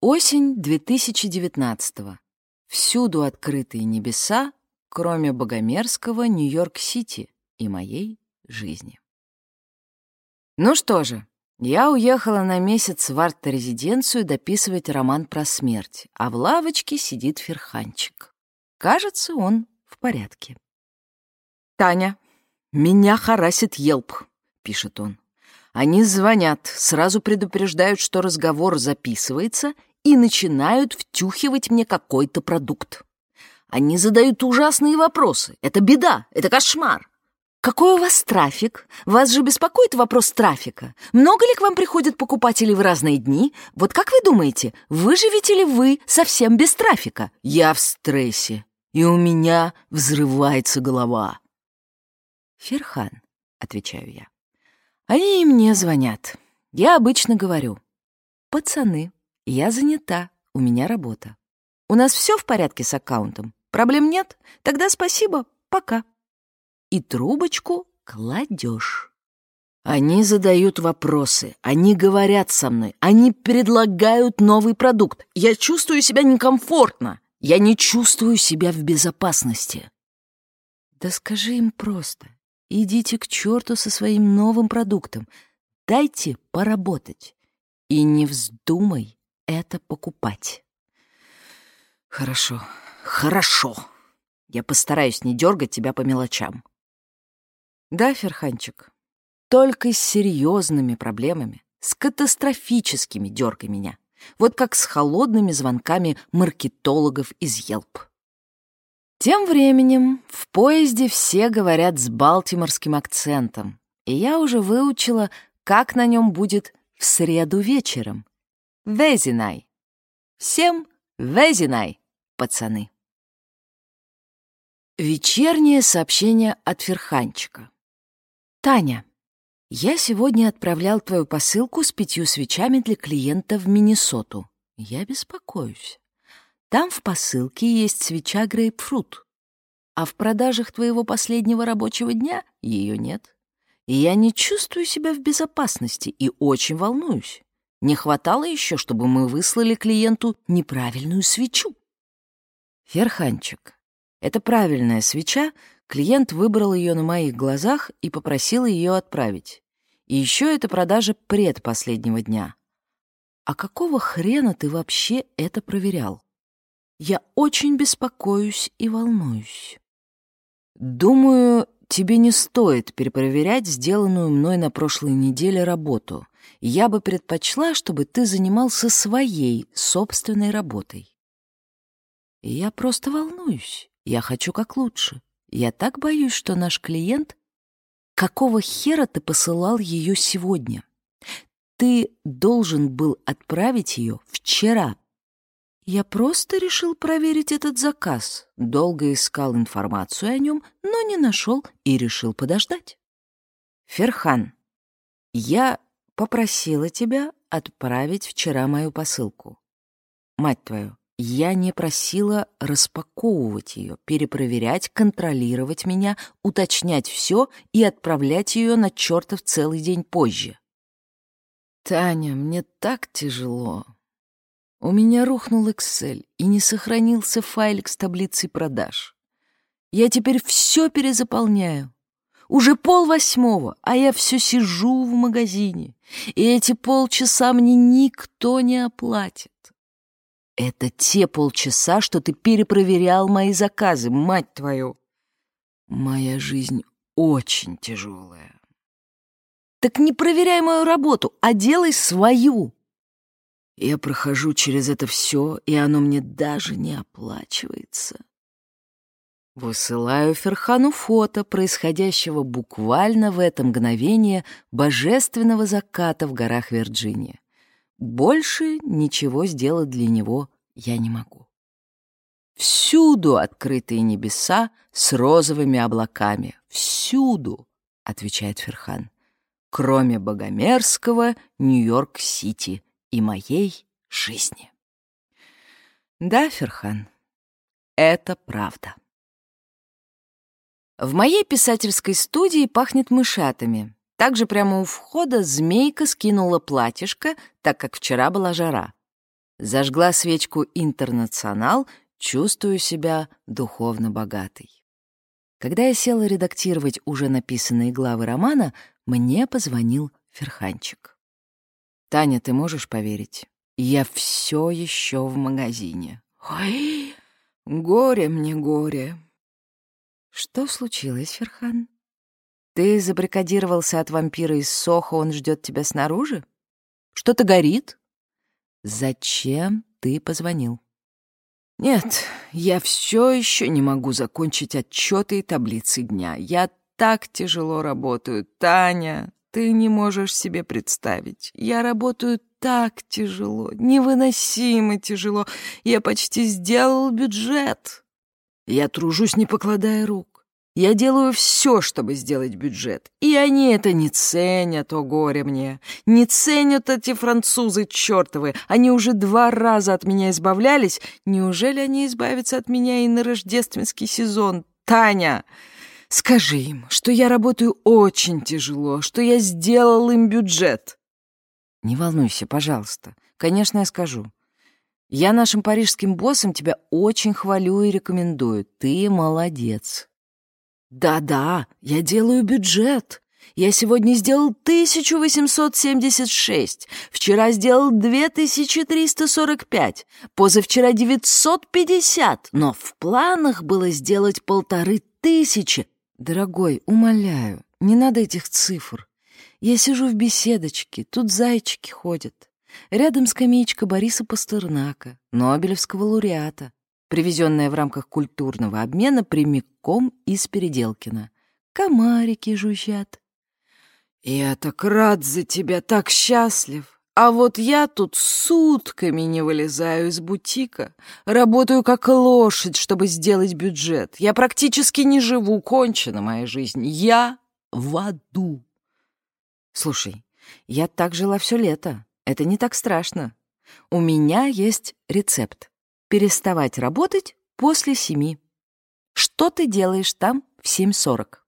Осень 2019-го. Всюду открытые небеса, кроме богомерзкого Нью-Йорк-Сити и моей жизни. Ну что же, я уехала на месяц в арт-резиденцию дописывать роман про смерть, а в лавочке сидит Ферханчик. Кажется, он в порядке. «Таня, меня харасит Елп», — пишет он. Они звонят, сразу предупреждают, что разговор записывается, и начинают втюхивать мне какой-то продукт. Они задают ужасные вопросы. Это беда, это кошмар. Какой у вас трафик? Вас же беспокоит вопрос трафика. Много ли к вам приходят покупатели в разные дни? Вот как вы думаете, выживете ли вы совсем без трафика? Я в стрессе, и у меня взрывается голова. Ферхан, отвечаю я. Они мне звонят. Я обычно говорю. Пацаны, я занята, у меня работа. У нас все в порядке с аккаунтом? Проблем нет? Тогда спасибо, пока. И трубочку кладешь. Они задают вопросы, они говорят со мной, они предлагают новый продукт. Я чувствую себя некомфортно. Я не чувствую себя в безопасности. Да скажи им просто. Идите к черту со своим новым продуктом. Дайте поработать. И не вздумай это покупать. Хорошо, хорошо. Я постараюсь не дергать тебя по мелочам. Да, Ферханчик, только с серьезными проблемами, с катастрофическими дергай меня. Вот как с холодными звонками маркетологов из Елп. Тем временем в поезде все говорят с балтиморским акцентом, и я уже выучила, как на нем будет в среду вечером. Везинай. Всем везинай, пацаны. Вечернее сообщение от Ферханчика. «Таня, я сегодня отправлял твою посылку с пятью свечами для клиента в Миннесоту. Я беспокоюсь. Там в посылке есть свеча грейпфрут, а в продажах твоего последнего рабочего дня ее нет. И я не чувствую себя в безопасности и очень волнуюсь. Не хватало еще, чтобы мы выслали клиенту неправильную свечу. Ферханчик. Это правильная свеча, клиент выбрал ее на моих глазах и попросил ее отправить. И еще это продажа предпоследнего дня. А какого хрена ты вообще это проверял? Я очень беспокоюсь и волнуюсь. Думаю, тебе не стоит перепроверять сделанную мной на прошлой неделе работу — я бы предпочла, чтобы ты занимался своей собственной работой. Я просто волнуюсь. Я хочу как лучше. Я так боюсь, что наш клиент... Какого хера ты посылал ее сегодня? Ты должен был отправить ее вчера. Я просто решил проверить этот заказ. Долго искал информацию о нем, но не нашел и решил подождать. Ферхан, я попросила тебя отправить вчера мою посылку. Мать твою, я не просила распаковывать ее, перепроверять, контролировать меня, уточнять все и отправлять ее на чертов целый день позже. Таня, мне так тяжело. У меня рухнул Excel и не сохранился файлик с таблицей продаж. Я теперь все перезаполняю. Уже пол восьмого, а я все сижу в магазине, и эти полчаса мне никто не оплатит. Это те полчаса, что ты перепроверял мои заказы, мать твою. Моя жизнь очень тяжелая. Так не проверяй мою работу, а делай свою. Я прохожу через это все, и оно мне даже не оплачивается. Высылаю Ферхану фото происходящего буквально в это мгновение божественного заката в горах Вирджиния. Больше ничего сделать для него я не могу. Всюду открытые небеса с розовыми облаками. Всюду, отвечает Ферхан, кроме богомерзкого Нью-Йорк-Сити и моей жизни. Да, Ферхан, это правда. В моей писательской студии пахнет мышатами. Также прямо у входа змейка скинула платьишко, так как вчера была жара. Зажгла свечку «Интернационал», чувствую себя духовно богатой. Когда я села редактировать уже написанные главы романа, мне позвонил Ферханчик. «Таня, ты можешь поверить? Я все еще в магазине». «Ой, горе мне, горе». «Что случилось, Ферхан? Ты забрикадировался от вампира из Сохо, он ждет тебя снаружи? Что-то горит? Зачем ты позвонил?» «Нет, я все еще не могу закончить отчеты и таблицы дня. Я так тяжело работаю, Таня, ты не можешь себе представить. Я работаю так тяжело, невыносимо тяжело. Я почти сделал бюджет. Я тружусь, не покладая рук. Я делаю все, чтобы сделать бюджет. И они это не ценят, о горе мне. Не ценят эти французы чертовы. Они уже два раза от меня избавлялись. Неужели они избавятся от меня и на рождественский сезон? Таня, скажи им, что я работаю очень тяжело, что я сделал им бюджет. Не волнуйся, пожалуйста. Конечно, я скажу. Я нашим парижским боссам тебя очень хвалю и рекомендую. Ты молодец. Да-да, я делаю бюджет. Я сегодня сделал 1876, вчера сделал 2345, позавчера 950, но в планах было сделать полторы тысячи. Дорогой, умоляю, не надо этих цифр. Я сижу в беседочке, тут зайчики ходят. Рядом скамеечка Бориса Пастернака, Нобелевского лауреата привезенная в рамках культурного обмена прямиком из Переделкина. Комарики жужжат. «Я так рад за тебя, так счастлив. А вот я тут сутками не вылезаю из бутика. Работаю как лошадь, чтобы сделать бюджет. Я практически не живу, кончена моя жизнь. Я в аду». «Слушай, я так жила все лето. Это не так страшно. У меня есть рецепт переставать работать после семи. Что ты делаешь там в 7.40?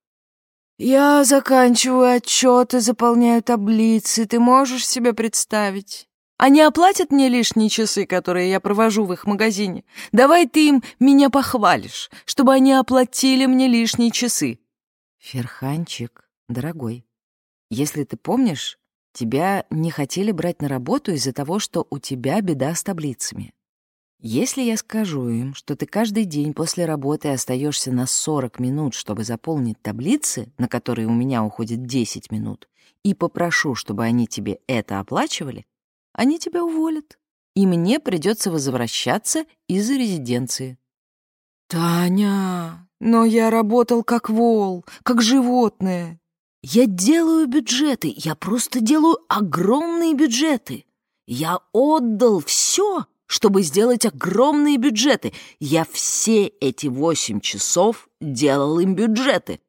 Я заканчиваю отчеты, заполняю таблицы. Ты можешь себе представить? Они оплатят мне лишние часы, которые я провожу в их магазине. Давай ты им меня похвалишь, чтобы они оплатили мне лишние часы. Ферханчик, дорогой, если ты помнишь, тебя не хотели брать на работу из-за того, что у тебя беда с таблицами. Если я скажу им, что ты каждый день после работы остаешься на 40 минут, чтобы заполнить таблицы, на которые у меня уходит 10 минут, и попрошу, чтобы они тебе это оплачивали, они тебя уволят, и мне придется возвращаться из резиденции. «Таня, но я работал как вол, как животное. Я делаю бюджеты, я просто делаю огромные бюджеты. Я отдал все, чтобы сделать огромные бюджеты. Я все эти восемь часов делал им бюджеты.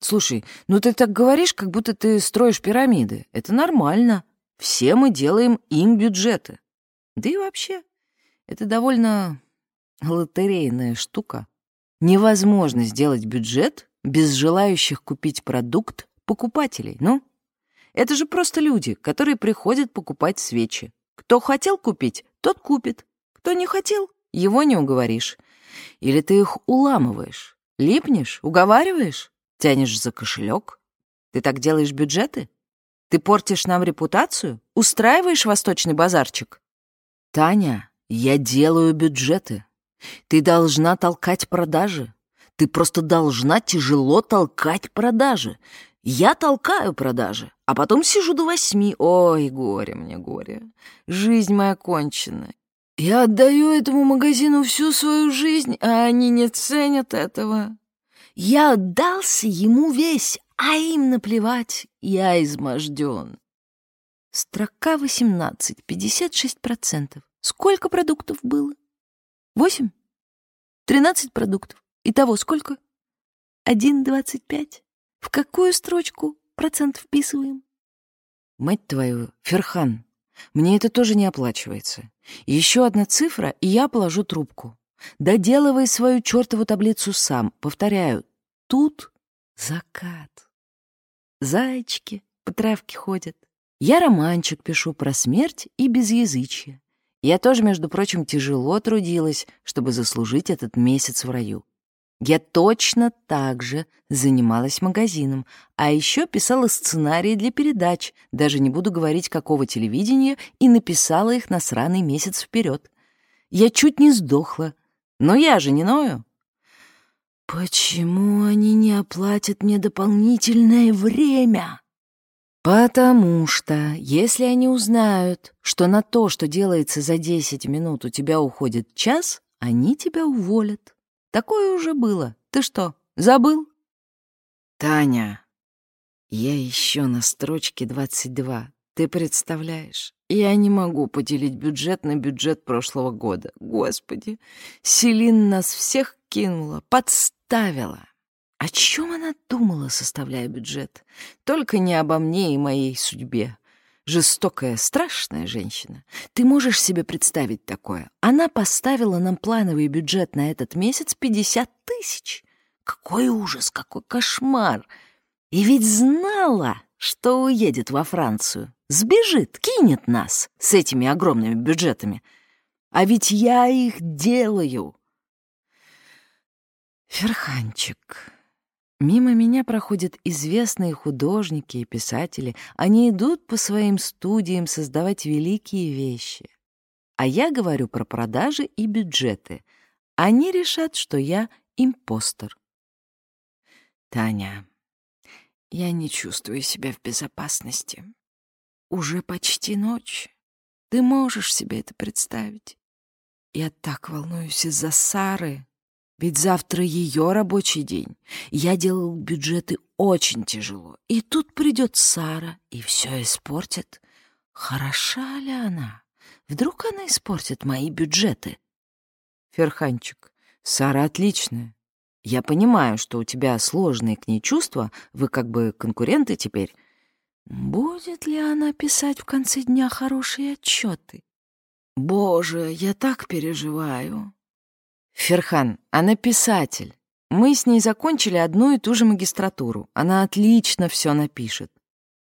Слушай, ну ты так говоришь, как будто ты строишь пирамиды. Это нормально. Все мы делаем им бюджеты. Да и вообще, это довольно лотерейная штука. Невозможно сделать бюджет без желающих купить продукт покупателей, ну? Это же просто люди, которые приходят покупать свечи. Кто хотел купить, тот купит. Кто не хотел, его не уговоришь. Или ты их уламываешь, липнешь, уговариваешь, тянешь за кошелек. Ты так делаешь бюджеты? Ты портишь нам репутацию? Устраиваешь восточный базарчик? Таня, я делаю бюджеты. Ты должна толкать продажи. Ты просто должна тяжело толкать продажи. Я толкаю продажи, а потом сижу до восьми. Ой, горе мне, горе. Жизнь моя кончена. Я отдаю этому магазину всю свою жизнь, а они не ценят этого. Я отдался ему весь, а им наплевать. Я изможден. Строка 18, 56%. Сколько продуктов было? Восемь? Тринадцать продуктов. Итого сколько? Один двадцать пять. В какую строчку процент вписываем? Мать твою, Ферхан, мне это тоже не оплачивается. Еще одна цифра, и я положу трубку. Доделывай свою чертову таблицу сам. Повторяю, тут закат. Зайчики по травке ходят. Я романчик пишу про смерть и безязычие. Я тоже, между прочим, тяжело трудилась, чтобы заслужить этот месяц в раю. Я точно так же занималась магазином, а еще писала сценарии для передач, даже не буду говорить, какого телевидения, и написала их на сраный месяц вперед. Я чуть не сдохла, но я же не ною. Почему они не оплатят мне дополнительное время? Потому что, если они узнают, что на то, что делается за 10 минут, у тебя уходит час, они тебя уволят. Такое уже было. Ты что, забыл? Таня, я еще на строчке 22. Ты представляешь? Я не могу поделить бюджет на бюджет прошлого года. Господи, Селин нас всех кинула, подставила. О чем она думала, составляя бюджет? Только не обо мне и моей судьбе. Жестокая, страшная женщина. Ты можешь себе представить такое? Она поставила нам плановый бюджет на этот месяц 50 тысяч. Какой ужас, какой кошмар! И ведь знала, что уедет во Францию. Сбежит, кинет нас с этими огромными бюджетами. А ведь я их делаю. Ферханчик, Мимо меня проходят известные художники и писатели. Они идут по своим студиям создавать великие вещи. А я говорю про продажи и бюджеты. Они решат, что я импостер. Таня, я не чувствую себя в безопасности. Уже почти ночь. Ты можешь себе это представить? Я так волнуюсь из-за Сары. Ведь завтра ее рабочий день. Я делал бюджеты очень тяжело. И тут придет Сара и все испортит. Хороша ли она? Вдруг она испортит мои бюджеты? Ферханчик, Сара отличная. Я понимаю, что у тебя сложные к ней чувства, вы как бы конкуренты теперь. Будет ли она писать в конце дня хорошие отчеты? Боже, я так переживаю. Ферхан, она писатель. Мы с ней закончили одну и ту же магистратуру. Она отлично все напишет.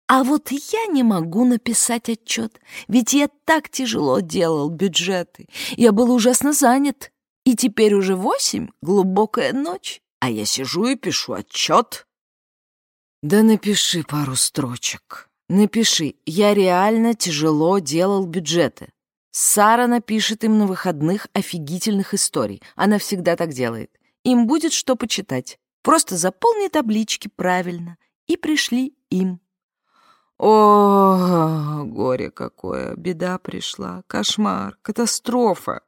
А вот я не могу написать отчет, ведь я так тяжело делал бюджеты. Я был ужасно занят. И теперь уже восемь, глубокая ночь, а я сижу и пишу отчет. Да напиши пару строчек. Напиши, я реально тяжело делал бюджеты. Сара напишет им на выходных офигительных историй. Она всегда так делает. Им будет что почитать. Просто заполни таблички правильно и пришли им. О, горе какое, беда пришла, кошмар, катастрофа.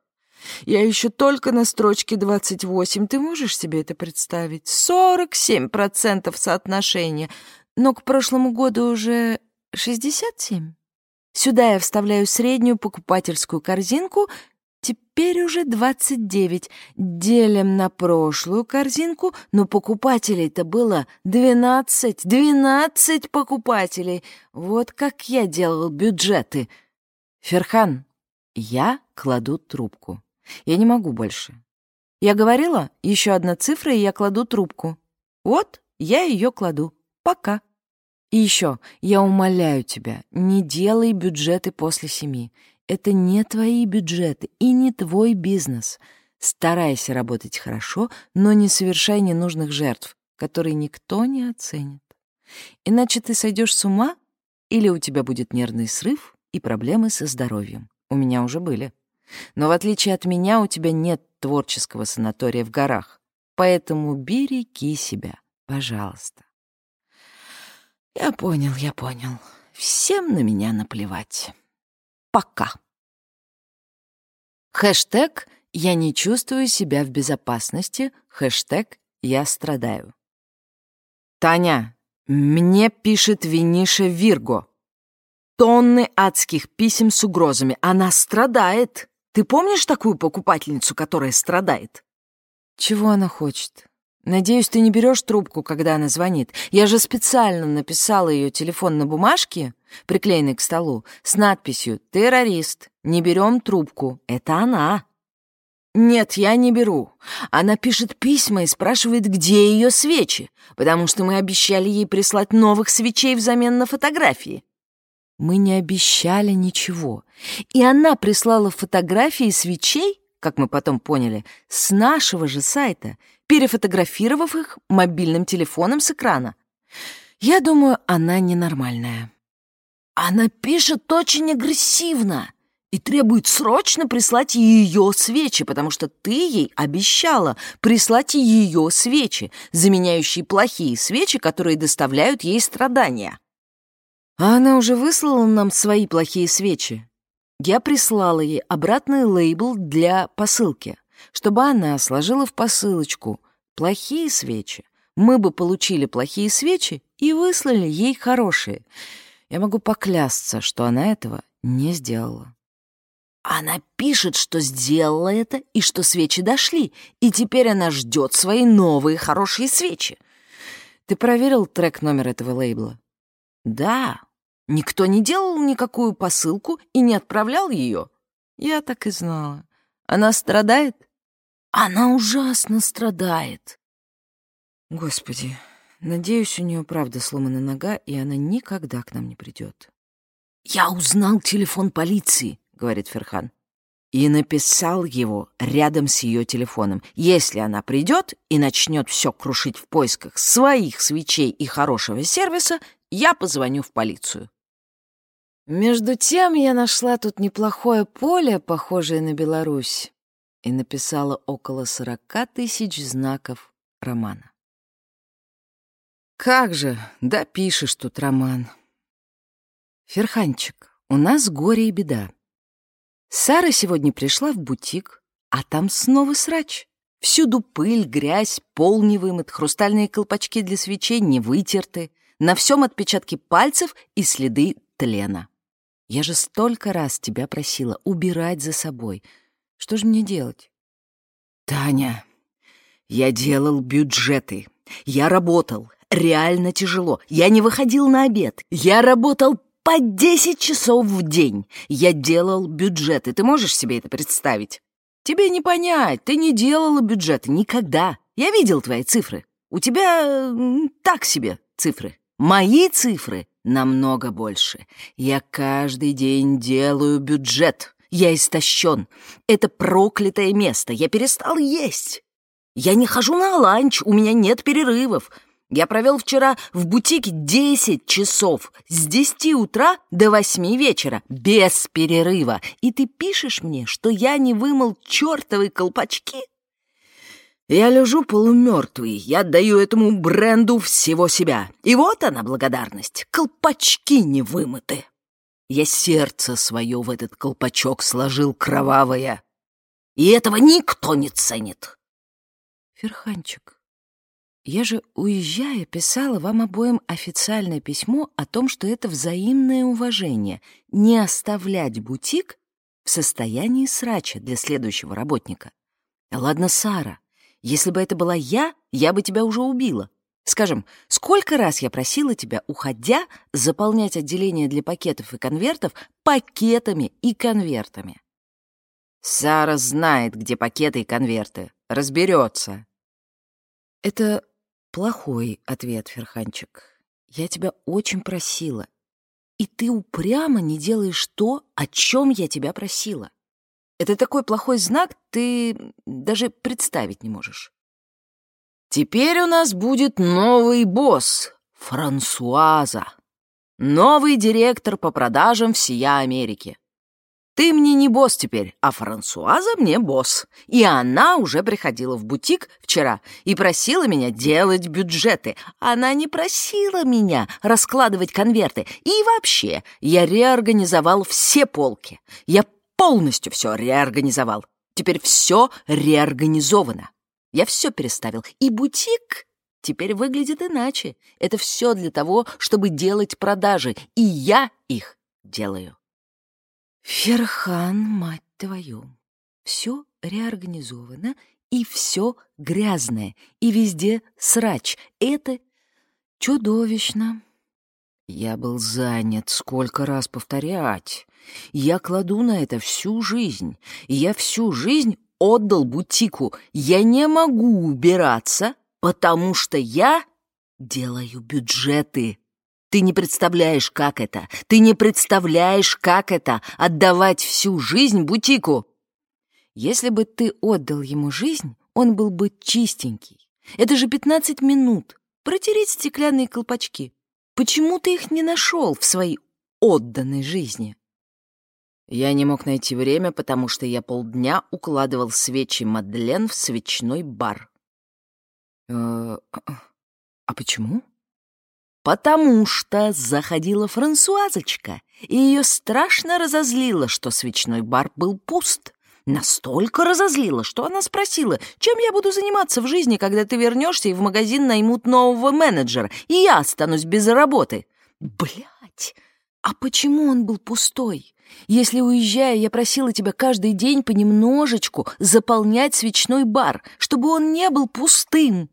Я еще только на строчке 28, ты можешь себе это представить? 47% соотношения, но к прошлому году уже 67. Сюда я вставляю среднюю покупательскую корзинку, теперь уже 29. Делим на прошлую корзинку, но покупателей-то было 12. 12 покупателей. Вот как я делал бюджеты. Ферхан, я кладу трубку. Я не могу больше. Я говорила, еще одна цифра, и я кладу трубку. Вот, я ее кладу. Пока. И еще, я умоляю тебя, не делай бюджеты после семи. Это не твои бюджеты и не твой бизнес. Старайся работать хорошо, но не совершай ненужных жертв, которые никто не оценит. Иначе ты сойдешь с ума, или у тебя будет нервный срыв и проблемы со здоровьем. У меня уже были. Но в отличие от меня, у тебя нет творческого санатория в горах. Поэтому береги себя, пожалуйста. Я понял, я понял. Всем на меня наплевать. Пока. Хэштег «Я не чувствую себя в безопасности», хэштег «Я страдаю». Таня, мне пишет Виниша Вирго. Тонны адских писем с угрозами. Она страдает. Ты помнишь такую покупательницу, которая страдает? Чего она хочет? Надеюсь, ты не берешь трубку, когда она звонит. Я же специально написала ее телефон на бумажке, приклеенной к столу, с надписью «Террорист, не берем трубку». Это она. Нет, я не беру. Она пишет письма и спрашивает, где ее свечи, потому что мы обещали ей прислать новых свечей взамен на фотографии. Мы не обещали ничего. И она прислала фотографии свечей, как мы потом поняли, с нашего же сайта, перефотографировав их мобильным телефоном с экрана. Я думаю, она ненормальная. Она пишет очень агрессивно и требует срочно прислать ее свечи, потому что ты ей обещала прислать ее свечи, заменяющие плохие свечи, которые доставляют ей страдания. А она уже выслала нам свои плохие свечи. Я прислала ей обратный лейбл для посылки, чтобы она сложила в посылочку плохие свечи. Мы бы получили плохие свечи и выслали ей хорошие. Я могу поклясться, что она этого не сделала. Она пишет, что сделала это и что свечи дошли, и теперь она ждет свои новые хорошие свечи. Ты проверил трек номер этого лейбла? Да, Никто не делал никакую посылку и не отправлял ее. Я так и знала. Она страдает? Она ужасно страдает. Господи, надеюсь, у нее правда сломана нога, и она никогда к нам не придет. «Я узнал телефон полиции», — говорит Ферхан, и написал его рядом с ее телефоном. Если она придет и начнет все крушить в поисках своих свечей и хорошего сервиса, я позвоню в полицию. Между тем я нашла тут неплохое поле, похожее на Беларусь, и написала около сорока тысяч знаков романа. Как же, да пишешь тут роман. Ферханчик, у нас горе и беда. Сара сегодня пришла в бутик, а там снова срач. Всюду пыль, грязь, пол не вымыт, хрустальные колпачки для свечей не вытерты — на всем отпечатки пальцев и следы тлена. Я же столько раз тебя просила убирать за собой. Что же мне делать? Таня, я делал бюджеты. Я работал. Реально тяжело. Я не выходил на обед. Я работал по 10 часов в день. Я делал бюджеты. Ты можешь себе это представить? Тебе не понять. Ты не делала бюджеты никогда. Я видел твои цифры. У тебя так себе цифры. Мои цифры намного больше. Я каждый день делаю бюджет. Я истощен. Это проклятое место. Я перестал есть. Я не хожу на ланч, у меня нет перерывов. Я провел вчера в бутике 10 часов, с 10 утра до 8 вечера, без перерыва. И ты пишешь мне, что я не вымыл чертовы колпачки? Я лежу полумертвый, я отдаю этому бренду всего себя. И вот она благодарность. Колпачки не вымыты. Я сердце свое в этот колпачок сложил кровавое. И этого никто не ценит. Ферханчик, я же, уезжая, писала вам обоим официальное письмо о том, что это взаимное уважение — не оставлять бутик в состоянии срача для следующего работника. Ладно, Сара, если бы это была я, я бы тебя уже убила. Скажем, сколько раз я просила тебя, уходя, заполнять отделение для пакетов и конвертов пакетами и конвертами? Сара знает, где пакеты и конверты. Разберется. Это плохой ответ, Ферханчик. Я тебя очень просила. И ты упрямо не делаешь то, о чем я тебя просила. Это такой плохой знак, ты даже представить не можешь. Теперь у нас будет новый босс, Франсуаза. Новый директор по продажам всея Америки. Ты мне не босс теперь, а Франсуаза мне босс. И она уже приходила в бутик вчера и просила меня делать бюджеты. Она не просила меня раскладывать конверты. И вообще, я реорганизовал все полки. Я полностью все реорганизовал. Теперь все реорганизовано. Я все переставил. И бутик теперь выглядит иначе. Это все для того, чтобы делать продажи. И я их делаю. Ферхан, мать твою, все реорганизовано, и все грязное, и везде срач. Это чудовищно. Я был занят, сколько раз повторять. Я кладу на это всю жизнь. И я всю жизнь отдал бутику. Я не могу убираться, потому что я делаю бюджеты. Ты не представляешь, как это. Ты не представляешь, как это — отдавать всю жизнь бутику. Если бы ты отдал ему жизнь, он был бы чистенький. Это же 15 минут. Протереть стеклянные колпачки. Почему ты их не нашел в своей отданной жизни? Я не мог найти время, потому что я полдня укладывал свечи Мадлен в свечной бар. Э -э а почему? Потому что заходила Франсуазочка, и ее страшно разозлило, что свечной бар был пуст. Настолько разозлило, что она спросила, чем я буду заниматься в жизни, когда ты вернешься и в магазин наймут нового менеджера, и я останусь без работы. Блять, а почему он был пустой? Если, уезжая, я просила тебя каждый день понемножечку заполнять свечной бар, чтобы он не был пустым.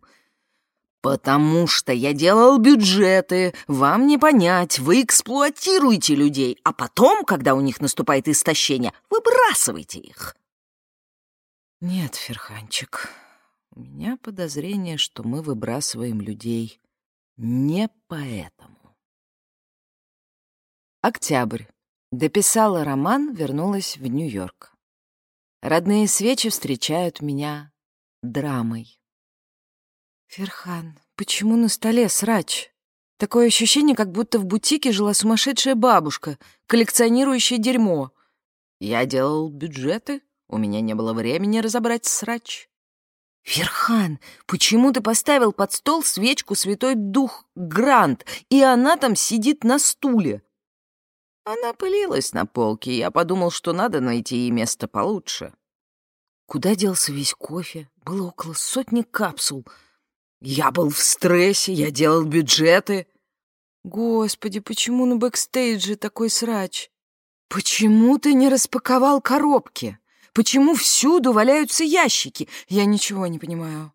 «Потому что я делал бюджеты, вам не понять, вы эксплуатируете людей, а потом, когда у них наступает истощение, выбрасываете их». «Нет, Ферханчик, у меня подозрение, что мы выбрасываем людей не поэтому». Октябрь. Дописала роман, вернулась в Нью-Йорк. Родные свечи встречают меня драмой. «Ферхан, почему на столе срач? Такое ощущение, как будто в бутике жила сумасшедшая бабушка, коллекционирующая дерьмо. Я делал бюджеты, у меня не было времени разобрать срач». «Ферхан, почему ты поставил под стол свечку Святой Дух Грант, и она там сидит на стуле?» Она пылилась на полке, и я подумал, что надо найти ей место получше. Куда делся весь кофе? Было около сотни капсул — я был в стрессе, я делал бюджеты. Господи, почему на бэкстейдже такой срач? Почему ты не распаковал коробки? Почему всюду валяются ящики? Я ничего не понимаю.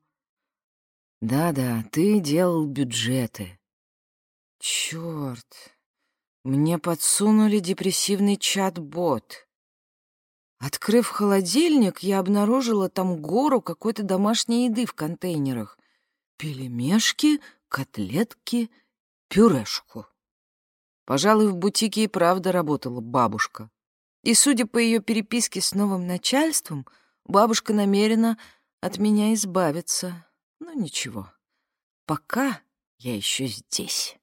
Да-да, ты делал бюджеты. Черт, мне подсунули депрессивный чат-бот. Открыв холодильник, я обнаружила там гору какой-то домашней еды в контейнерах пельмешки, котлетки, пюрешку. Пожалуй, в бутике и правда работала бабушка. И, судя по ее переписке с новым начальством, бабушка намерена от меня избавиться. Но ничего, пока я еще здесь.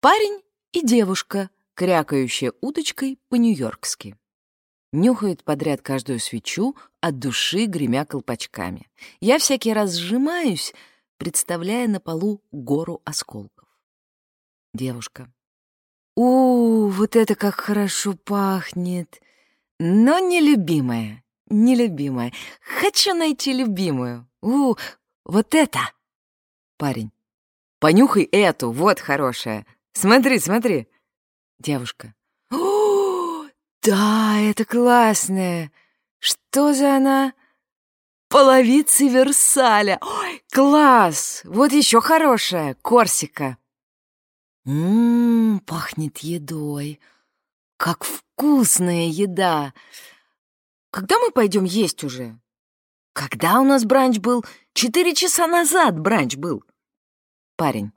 Парень и девушка, крякающая уточкой по-нью-йоркски нюхает подряд каждую свечу, от души гремя колпачками. Я всякий раз сжимаюсь, представляя на полу гору осколков. Девушка. У, вот это как хорошо пахнет. Но нелюбимая, нелюбимая. Хочу найти любимую. У, вот это. Парень. Понюхай эту, вот хорошая. Смотри, смотри. Девушка. «Да, это классная! Что за она?» «Половицы Версаля! Ой, класс! Вот еще хорошая! Корсика!» «Ммм, пахнет едой! Как вкусная еда! Когда мы пойдем есть уже?» «Когда у нас бранч был? Четыре часа назад бранч был!» Парень.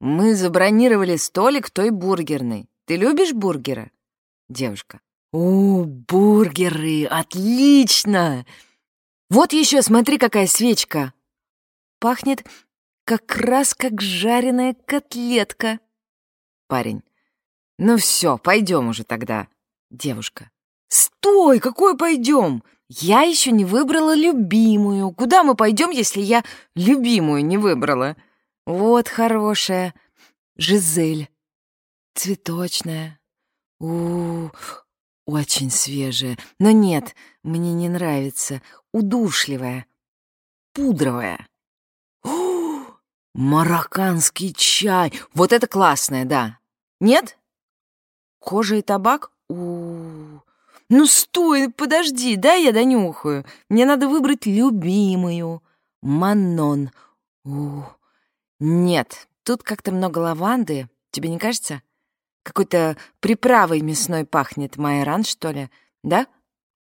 «Мы забронировали столик той бургерной. Ты любишь бургера?» Девушка. «О, бургеры! Отлично! Вот еще, смотри, какая свечка!» Пахнет как раз как жареная котлетка. Парень. «Ну все, пойдем уже тогда». Девушка. «Стой! Какой пойдем? Я еще не выбрала любимую. Куда мы пойдем, если я любимую не выбрала? Вот хорошая. Жизель. Цветочная. У, очень свежая. Но нет, мне не нравится. Удушливая. Пудровая. О, марокканский чай. Вот это классное, да. Нет? Кожа и табак? У, -у, -у. Ну стой, подожди, да я донюхаю. Мне надо выбрать любимую. Манон. У, нет, тут как-то много лаванды. Тебе не кажется? Какой-то приправой мясной пахнет. Майран, что ли? Да?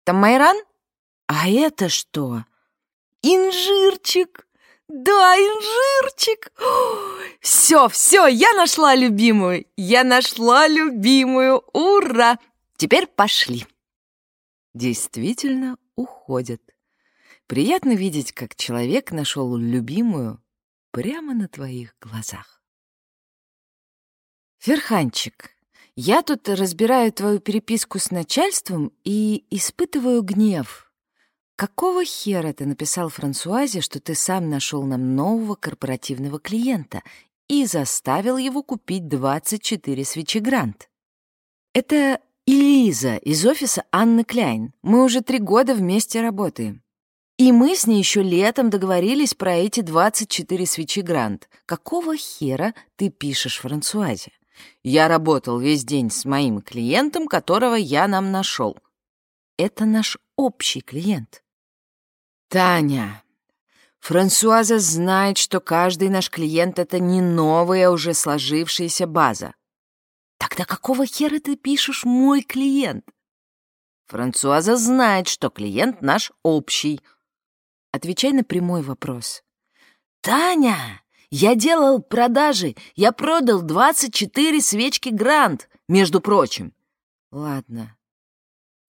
Там майран? А это что? Инжирчик! Да, инжирчик! Все, все, я нашла любимую! Я нашла любимую! Ура! Теперь пошли!» Действительно уходят. Приятно видеть, как человек нашел любимую прямо на твоих глазах. Ферханчик, я тут разбираю твою переписку с начальством и испытываю гнев. Какого хера ты написал Франсуазе, что ты сам нашел нам нового корпоративного клиента и заставил его купить 24 свечи Грант? Это Элиза из офиса Анны Кляйн. Мы уже три года вместе работаем. И мы с ней еще летом договорились про эти 24 свечи Грант. Какого хера ты пишешь Франсуазе? Я работал весь день с моим клиентом, которого я нам нашел. Это наш общий клиент. Таня, Франсуаза знает, что каждый наш клиент — это не новая уже сложившаяся база. Тогда какого хера ты пишешь «мой клиент»? Франсуаза знает, что клиент наш общий. Отвечай на прямой вопрос. Таня, я делал продажи. Я продал 24 свечки Грант, между прочим. Ладно.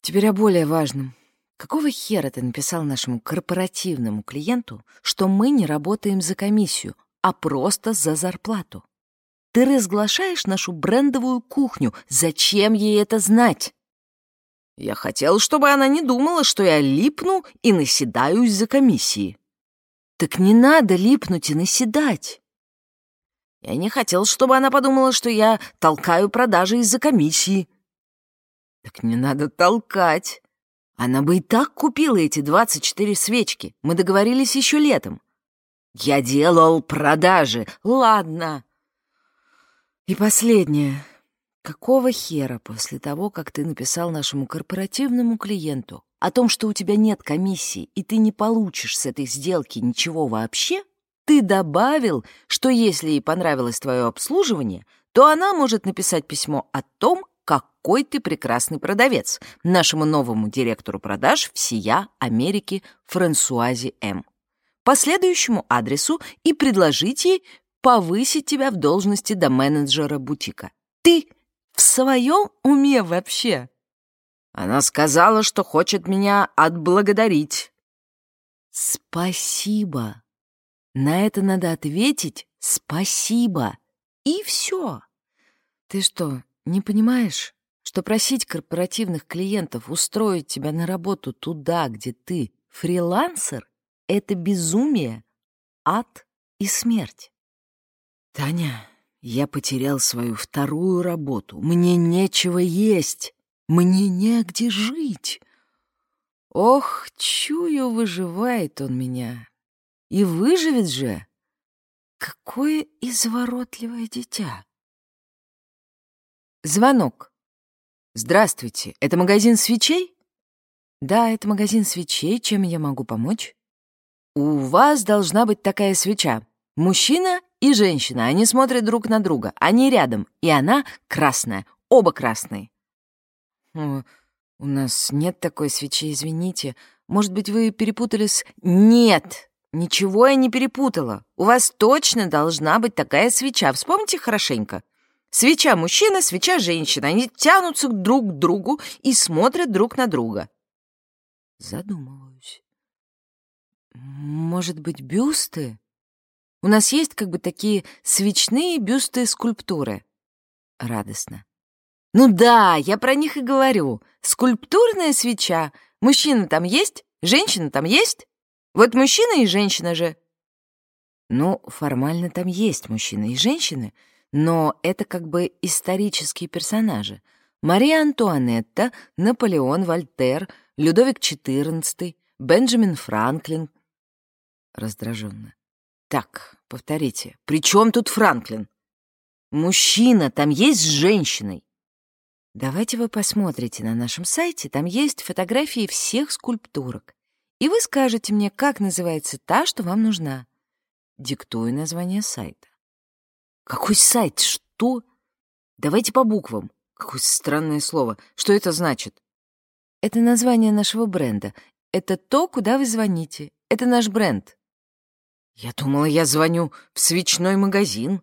Теперь о более важном. Какого хера ты написал нашему корпоративному клиенту, что мы не работаем за комиссию, а просто за зарплату? Ты разглашаешь нашу брендовую кухню. Зачем ей это знать? Я хотел, чтобы она не думала, что я липну и наседаюсь за комиссии. Так не надо липнуть и наседать. Я не хотел, чтобы она подумала, что я толкаю продажи из-за комиссии. Так не надо толкать. Она бы и так купила эти 24 свечки. Мы договорились еще летом. Я делал продажи. Ладно. И последнее. Какого хера после того, как ты написал нашему корпоративному клиенту о том, что у тебя нет комиссии и ты не получишь с этой сделки ничего вообще, ты добавил, что если ей понравилось твое обслуживание, то она может написать письмо о том, какой ты прекрасный продавец нашему новому директору продаж всея Америки Франсуазе М. По следующему адресу и предложить ей повысить тебя в должности до менеджера бутика. Ты в своем уме вообще? Она сказала, что хочет меня отблагодарить. Спасибо. На это надо ответить «спасибо». И все. Ты что, не понимаешь, что просить корпоративных клиентов устроить тебя на работу туда, где ты фрилансер, это безумие, ад и смерть? Таня, я потерял свою вторую работу. Мне нечего есть. Мне негде жить. Ох, чую, выживает он меня. И выживет же. Какое изворотливое дитя. Звонок. Здравствуйте, это магазин свечей? Да, это магазин свечей. Чем я могу помочь? У вас должна быть такая свеча. Мужчина и женщина, они смотрят друг на друга, они рядом, и она красная, оба красные. О, у нас нет такой свечи, извините. Может быть, вы перепутали с... Нет, ничего я не перепутала. У вас точно должна быть такая свеча. Вспомните хорошенько. Свеча мужчина, свеча женщина. Они тянутся друг к другу и смотрят друг на друга. Задумываюсь. Может быть, бюсты? У нас есть как бы такие свечные бюсты скульптуры. Радостно. Ну да, я про них и говорю. Скульптурная свеча. Мужчина там есть? Женщина там есть? Вот мужчина и женщина же. Ну, формально там есть мужчина и женщины, но это как бы исторические персонажи. Мария Антуанетта, Наполеон, Вольтер, Людовик XIV, Бенджамин Франклин. Раздраженно. Так, повторите. При чем тут Франклин? Мужчина там есть с женщиной. Давайте вы посмотрите на нашем сайте, там есть фотографии всех скульптурок. И вы скажете мне, как называется та, что вам нужна. Диктую название сайта. Какой сайт? Что? Давайте по буквам. Какое странное слово. Что это значит? Это название нашего бренда. Это то, куда вы звоните. Это наш бренд. Я думала, я звоню в свечной магазин.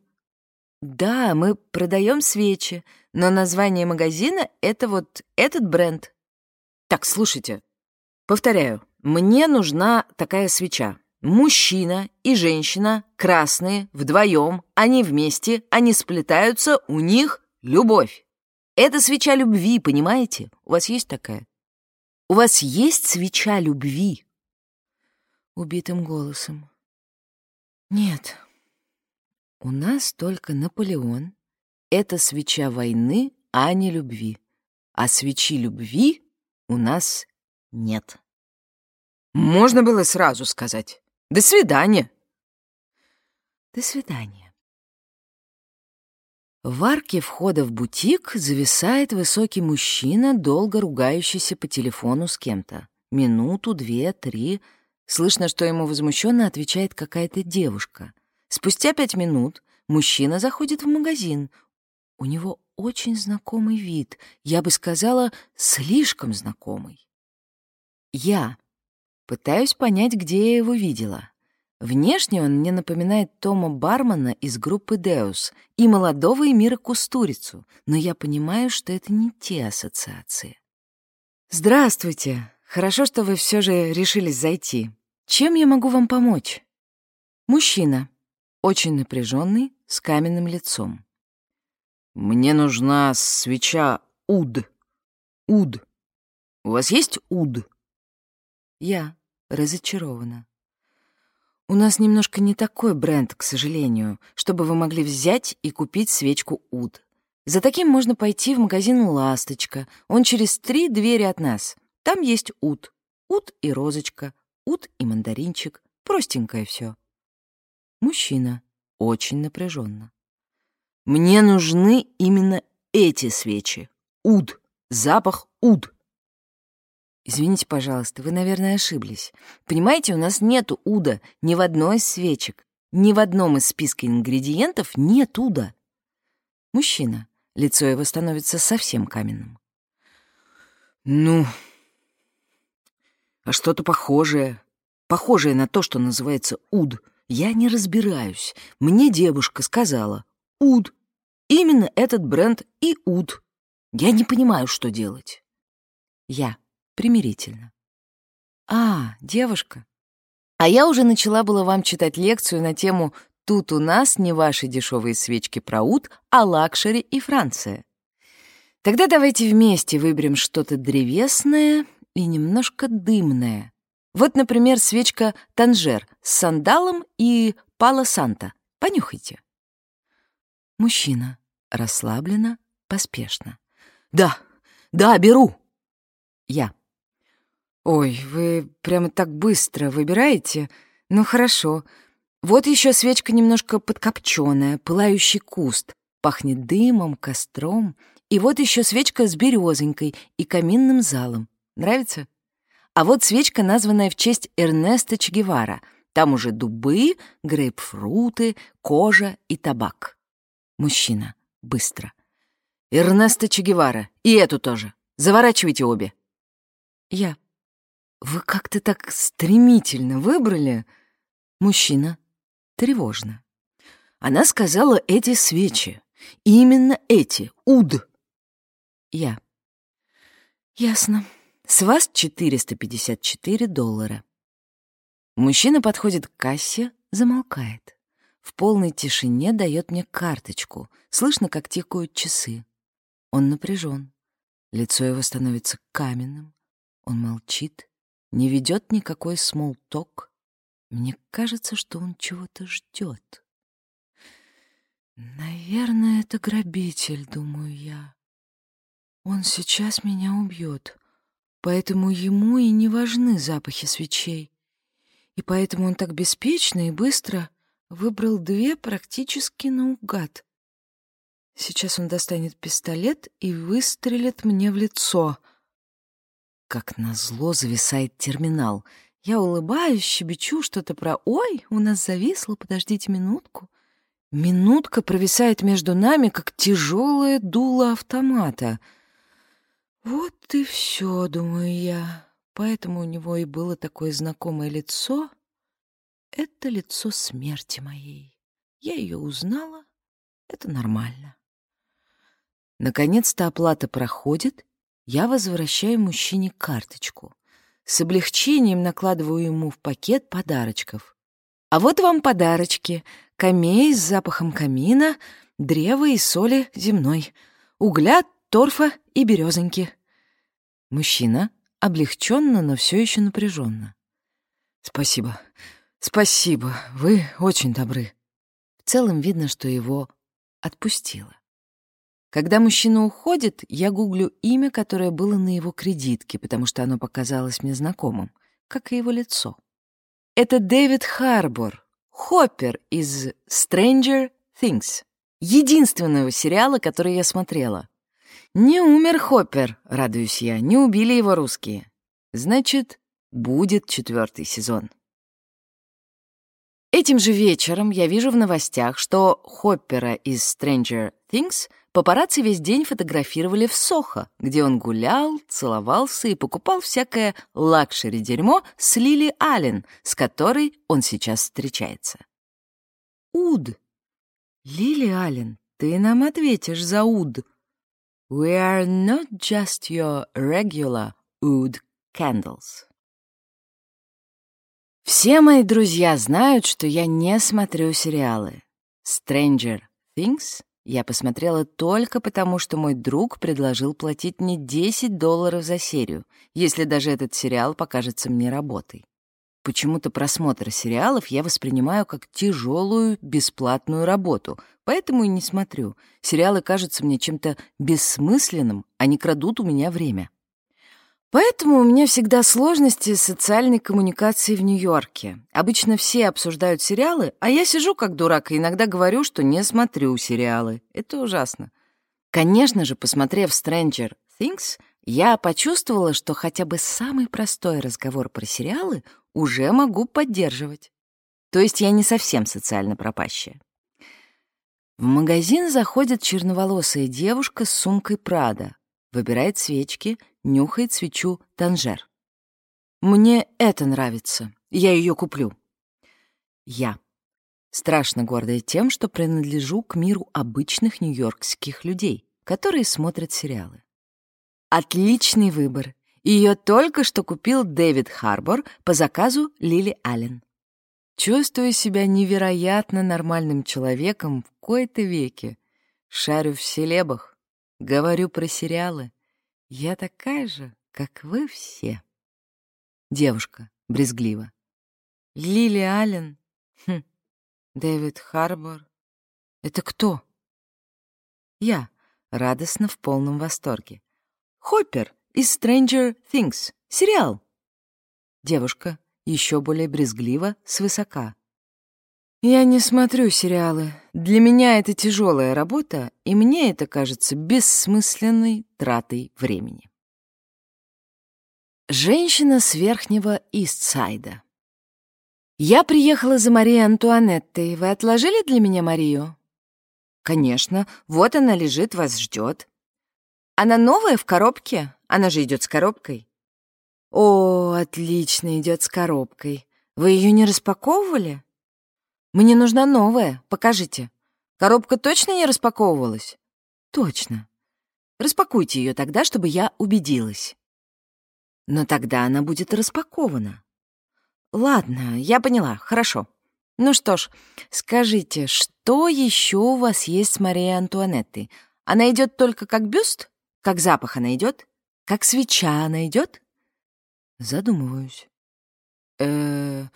Да, мы продаем свечи, но название магазина — это вот этот бренд. Так, слушайте. Повторяю, мне нужна такая свеча. Мужчина и женщина, красные, вдвоем, они вместе, они сплетаются, у них любовь. Это свеча любви, понимаете? У вас есть такая? У вас есть свеча любви? Убитым голосом. Нет, у нас только Наполеон. Это свеча войны, а не любви. А свечи любви у нас нет. Можно было сразу сказать. До свидания. До свидания. В арке входа в бутик зависает высокий мужчина, долго ругающийся по телефону с кем-то. Минуту, две, три. Слышно, что ему возмущенно отвечает какая-то девушка. Спустя пять минут мужчина заходит в магазин. У него очень знакомый вид, я бы сказала, слишком знакомый. Я Пытаюсь понять, где я его видела. Внешне он мне напоминает Тома Бармана из группы «Деус» и молодого Эмира Кустурицу, но я понимаю, что это не те ассоциации. «Здравствуйте. Хорошо, что вы все же решились зайти. Чем я могу вам помочь?» Мужчина, очень напряженный, с каменным лицом. «Мне нужна свеча Уд. Уд. У вас есть Уд?» Я разочарована. У нас немножко не такой бренд, к сожалению, чтобы вы могли взять и купить свечку Уд. За таким можно пойти в магазин «Ласточка». Он через три двери от нас. Там есть Уд. Уд и розочка. Уд и мандаринчик. Простенькое все. Мужчина. Очень напряженно. Мне нужны именно эти свечи. Уд. Запах Уд. «Извините, пожалуйста, вы, наверное, ошиблись. Понимаете, у нас нету уда ни в одной из свечек. Ни в одном из списка ингредиентов нет уда». Мужчина. Лицо его становится совсем каменным. «Ну, а что-то похожее. Похожее на то, что называется уд. Я не разбираюсь. Мне девушка сказала. Уд. Именно этот бренд и уд. Я не понимаю, что делать». Я примирительно. «А, девушка, а я уже начала было вам читать лекцию на тему «Тут у нас не ваши дешевые свечки про уд, а luxury и Франция». Тогда давайте вместе выберем что-то древесное и немножко дымное. Вот, например, свечка «Танжер» с сандалом и «Пало Санто». Понюхайте. Мужчина. Расслабленно, поспешно. «Да, да, беру!» Я. «Ой, вы прямо так быстро выбираете? Ну хорошо. Вот еще свечка немножко подкопченая, пылающий куст. Пахнет дымом, костром. И вот еще свечка с березонькой и каминным залом. Нравится? А вот свечка, названная в честь Эрнеста Че Гевара. Там уже дубы, грейпфруты, кожа и табак. Мужчина. Быстро. Эрнеста Че Гевара. И эту тоже. Заворачивайте обе. Я. «Вы как-то так стремительно выбрали?» Мужчина. Тревожно. Она сказала эти свечи. Именно эти. Уд. Я. Ясно. С вас 454 доллара. Мужчина подходит к кассе, замолкает. В полной тишине дает мне карточку. Слышно, как тикают часы. Он напряжен. Лицо его становится каменным. Он молчит, не ведет никакой смолток. Мне кажется, что он чего-то ждет. Наверное, это грабитель, думаю я. Он сейчас меня убьет, поэтому ему и не важны запахи свечей. И поэтому он так беспечно и быстро выбрал две практически наугад. Сейчас он достанет пистолет и выстрелит мне в лицо — как назло зависает терминал. Я улыбаюсь, щебечу что-то про «Ой, у нас зависло, подождите минутку». Минутка провисает между нами, как тяжелое дуло автомата. Вот и все, думаю я. Поэтому у него и было такое знакомое лицо. Это лицо смерти моей. Я ее узнала Это нормально. Наконец-то оплата проходит, я возвращаю мужчине карточку. С облегчением накладываю ему в пакет подарочков. А вот вам подарочки. Камей с запахом камина, древо и соли земной, угля, торфа и березоньки. Мужчина облегченно, но все еще напряженно. Спасибо. Спасибо. Вы очень добры. В целом видно, что его отпустило. Когда мужчина уходит, я гуглю имя, которое было на его кредитке, потому что оно показалось мне знакомым, как и его лицо. Это Дэвид Харбор, Хоппер из Stranger Things, единственного сериала, который я смотрела. Не умер Хоппер, радуюсь я, не убили его русские. Значит, будет четвертый сезон. Этим же вечером я вижу в новостях, что Хоппера из Stranger Things — Папарацци весь день фотографировали в Сохо, где он гулял, целовался и покупал всякое лакшери-дерьмо с Лили Аллен, с которой он сейчас встречается. Уд. Лили Аллен, ты нам ответишь за Уд. We are not just your regular Oud candles. Все мои друзья знают, что я не смотрю сериалы. Stranger Things я посмотрела только потому, что мой друг предложил платить мне 10 долларов за серию, если даже этот сериал покажется мне работой. Почему-то просмотр сериалов я воспринимаю как тяжелую, бесплатную работу, поэтому и не смотрю. Сериалы кажутся мне чем-то бессмысленным, они крадут у меня время. Поэтому у меня всегда сложности с социальной коммуникацией в Нью-Йорке. Обычно все обсуждают сериалы, а я сижу как дурак и иногда говорю, что не смотрю сериалы. Это ужасно. Конечно же, посмотрев Stranger Things, я почувствовала, что хотя бы самый простой разговор про сериалы уже могу поддерживать. То есть я не совсем социально пропащая. В магазин заходит черноволосая девушка с сумкой Прада, выбирает свечки — нюхает свечу Танжер. «Мне это нравится. Я ее куплю». Я. Страшно гордая тем, что принадлежу к миру обычных нью-йоркских людей, которые смотрят сериалы. Отличный выбор. Ее только что купил Дэвид Харбор по заказу Лили Аллен. Чувствую себя невероятно нормальным человеком в кои-то веке. Шарю в селебах, говорю про сериалы. Я такая же, как вы все. Девушка, брезгливо. Лили Аллен? Хм. Дэвид Харбор? Это кто? Я, радостно в полном восторге. Хоппер из Stranger Things. Сериал. Девушка, еще более брезгливо, свысока. Я не смотрю сериалы. Для меня это тяжелая работа, и мне это кажется бессмысленной тратой времени. Женщина с верхнего Истсайда. Я приехала за Марией Антуанеттой. Вы отложили для меня Марию? Конечно. Вот она лежит, вас ждет. Она новая в коробке? Она же идет с коробкой. О, отлично, идет с коробкой. Вы ее не распаковывали? Мне нужна новая, покажите. Коробка точно не распаковывалась? Точно. Распакуйте ее тогда, чтобы я убедилась. Но тогда она будет распакована. Ладно, я поняла, хорошо. Ну что ж, скажите, что еще у вас есть с Марией Антуанеттой? Она идет только как бюст? Как запах она идет? Как свеча она идет? Задумываюсь. Э-э...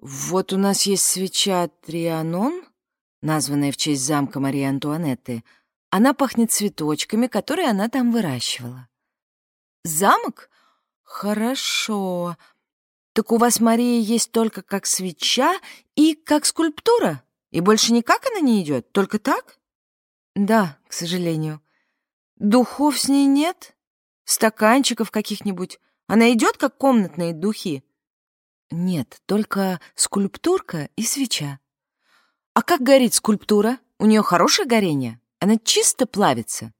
Вот у нас есть свеча Трианон, названная в честь замка Марии Антуанетты. Она пахнет цветочками, которые она там выращивала. Замок? Хорошо. Так у вас Мария есть только как свеча и как скульптура? И больше никак она не идет? Только так? Да, к сожалению. Духов с ней нет? Стаканчиков каких-нибудь? Она идет как комнатные духи? Нет, только скульптурка и свеча. А как горит скульптура? У нее хорошее горение? Она чисто плавится?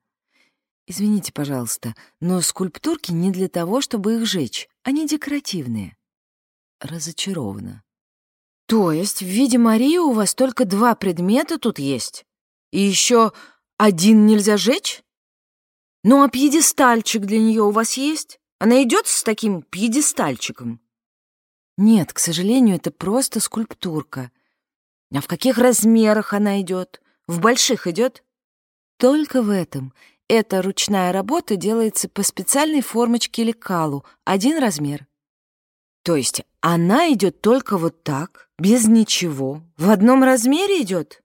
Извините, пожалуйста, но скульптурки не для того, чтобы их жечь. Они декоративные. Разочарована. То есть в виде Марии у вас только два предмета тут есть? И еще один нельзя жечь? Ну, а пьедестальчик для нее у вас есть? Она идет с таким пьедестальчиком? Нет, к сожалению, это просто скульптурка. А в каких размерах она идет? В больших идет? Только в этом. Эта ручная работа делается по специальной формочке лекалу, один размер. То есть она идет только вот так, без ничего, в одном размере идет?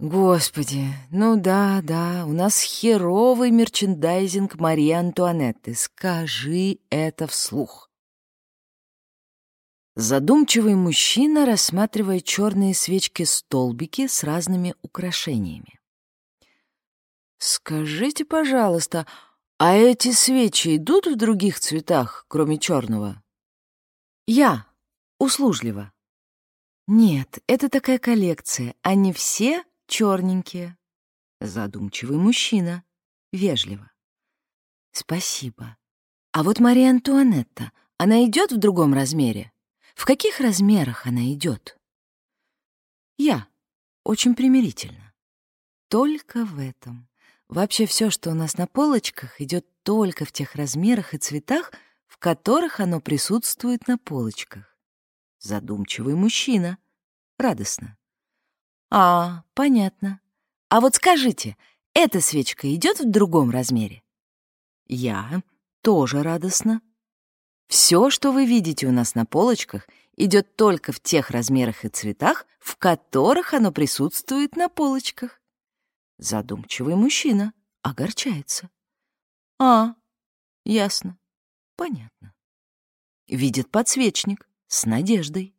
Господи, ну да, да, у нас херовый мерчендайзинг Марии Антуанетты. Скажи это вслух. Задумчивый мужчина рассматривает черные свечки-столбики с разными украшениями. «Скажите, пожалуйста, а эти свечи идут в других цветах, кроме черного?» «Я. Услужливо». «Нет, это такая коллекция. Они все черненькие». Задумчивый мужчина. Вежливо. «Спасибо. А вот Мария Антуанетта, она идет в другом размере? В каких размерах она идет?» «Я. Очень примирительно. Только в этом». Вообще все, что у нас на полочках, идет только в тех размерах и цветах, в которых оно присутствует на полочках. Задумчивый мужчина. Радостно. А, понятно. А вот скажите, эта свечка идет в другом размере? Я тоже радостно. Все, что вы видите у нас на полочках, идет только в тех размерах и цветах, в которых оно присутствует на полочках. Задумчивый мужчина огорчается. А, ясно, понятно. Видит подсвечник с надеждой.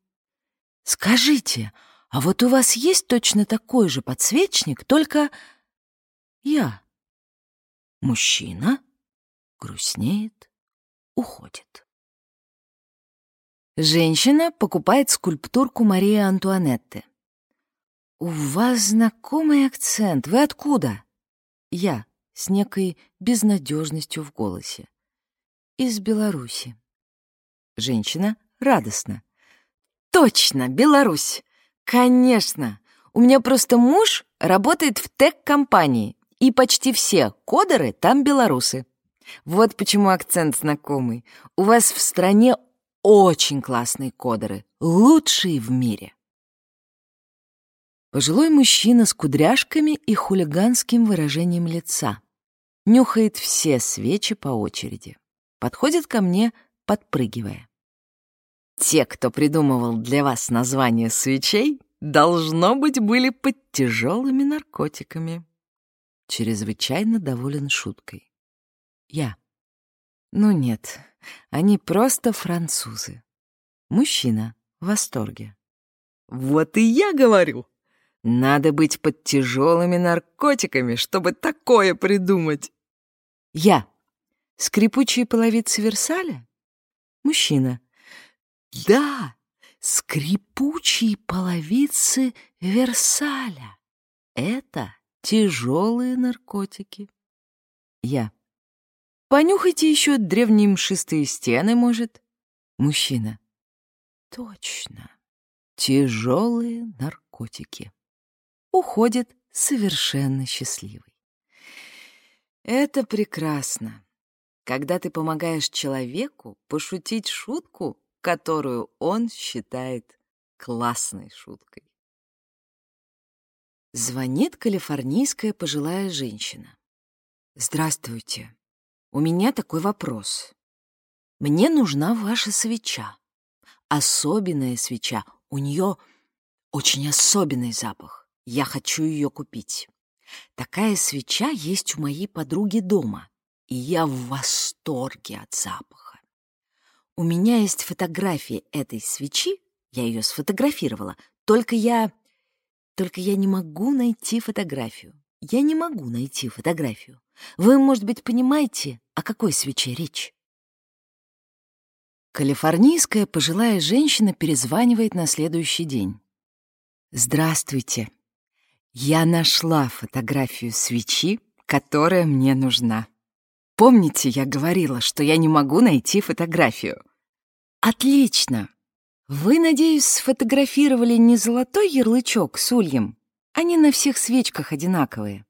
Скажите, а вот у вас есть точно такой же подсвечник, только я? Мужчина грустнеет, уходит. Женщина покупает скульптурку Марии Антуанетты. «У вас знакомый акцент. Вы откуда?» Я с некой безнадежностью в голосе. «Из Беларуси». Женщина радостно. «Точно, Беларусь! Конечно! У меня просто муж работает в тег-компании, и почти все кодеры там белорусы. Вот почему акцент знакомый. У вас в стране очень классные кодеры, лучшие в мире». Пожилой мужчина с кудряшками и хулиганским выражением лица. Нюхает все свечи по очереди. Подходит ко мне, подпрыгивая. Те, кто придумывал для вас название свечей, должно быть, были под тяжелыми наркотиками. Чрезвычайно доволен шуткой. Я. Ну нет, они просто французы. Мужчина в восторге. Вот и я говорю, надо быть под тяжелыми наркотиками, чтобы такое придумать. Я. Скрипучие половицы Версаля? Мужчина. Да, скрипучие половицы Версаля. Это тяжелые наркотики. Я. Понюхайте еще древние мшистые стены, может? Мужчина. Точно. Тяжелые наркотики уходит совершенно счастливый. Это прекрасно, когда ты помогаешь человеку пошутить шутку, которую он считает классной шуткой. Звонит калифорнийская пожилая женщина. «Здравствуйте. У меня такой вопрос. Мне нужна ваша свеча. Особенная свеча. У нее очень особенный запах. Я хочу ее купить. Такая свеча есть у моей подруги дома, и я в восторге от запаха. У меня есть фотографии этой свечи, я ее сфотографировала, только я... Только я не могу найти фотографию. Я не могу найти фотографию. Вы, может быть, понимаете, о какой свече речь? Калифорнийская пожилая женщина перезванивает на следующий день. «Здравствуйте. Я нашла фотографию свечи, которая мне нужна. Помните, я говорила, что я не могу найти фотографию? Отлично! Вы, надеюсь, сфотографировали не золотой ярлычок с ульем, Они на всех свечках одинаковые.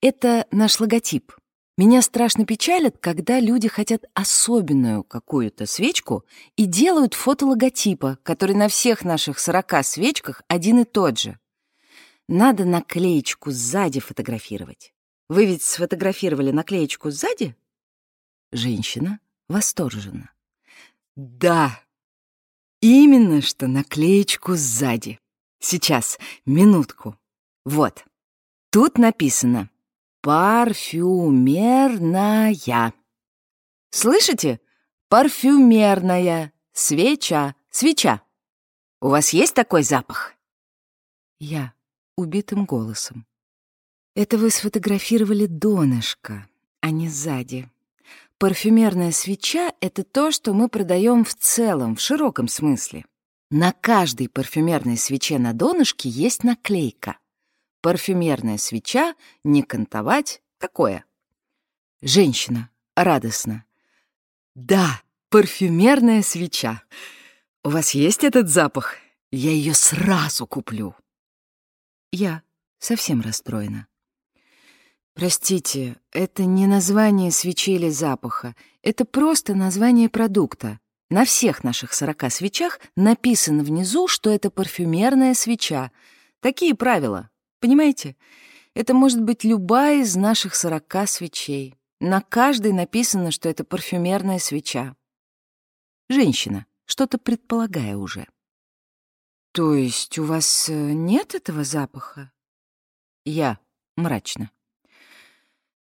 Это наш логотип. Меня страшно печалит, когда люди хотят особенную какую-то свечку и делают фото логотипа, который на всех наших 40 свечках один и тот же. Надо наклеечку сзади фотографировать. Вы ведь сфотографировали наклеечку сзади? Женщина восторжена. Да, именно что наклеечку сзади. Сейчас, минутку. Вот. Тут написано «Парфюмерная». Слышите? Парфюмерная. Свеча. Свеча. У вас есть такой запах? Я убитым голосом. Это вы сфотографировали донышко, а не сзади. Парфюмерная свеча — это то, что мы продаем в целом, в широком смысле. На каждой парфюмерной свече на донышке есть наклейка. Парфюмерная свеча, не кантовать, такое. Женщина, радостно. Да, парфюмерная свеча. У вас есть этот запах? Я ее сразу куплю. Я совсем расстроена. Простите, это не название свечи или запаха. Это просто название продукта. На всех наших сорока свечах написано внизу, что это парфюмерная свеча. Такие правила, понимаете? Это может быть любая из наших сорока свечей. На каждой написано, что это парфюмерная свеча. Женщина, что-то предполагая уже. То есть у вас э, нет этого запаха? Я мрачно.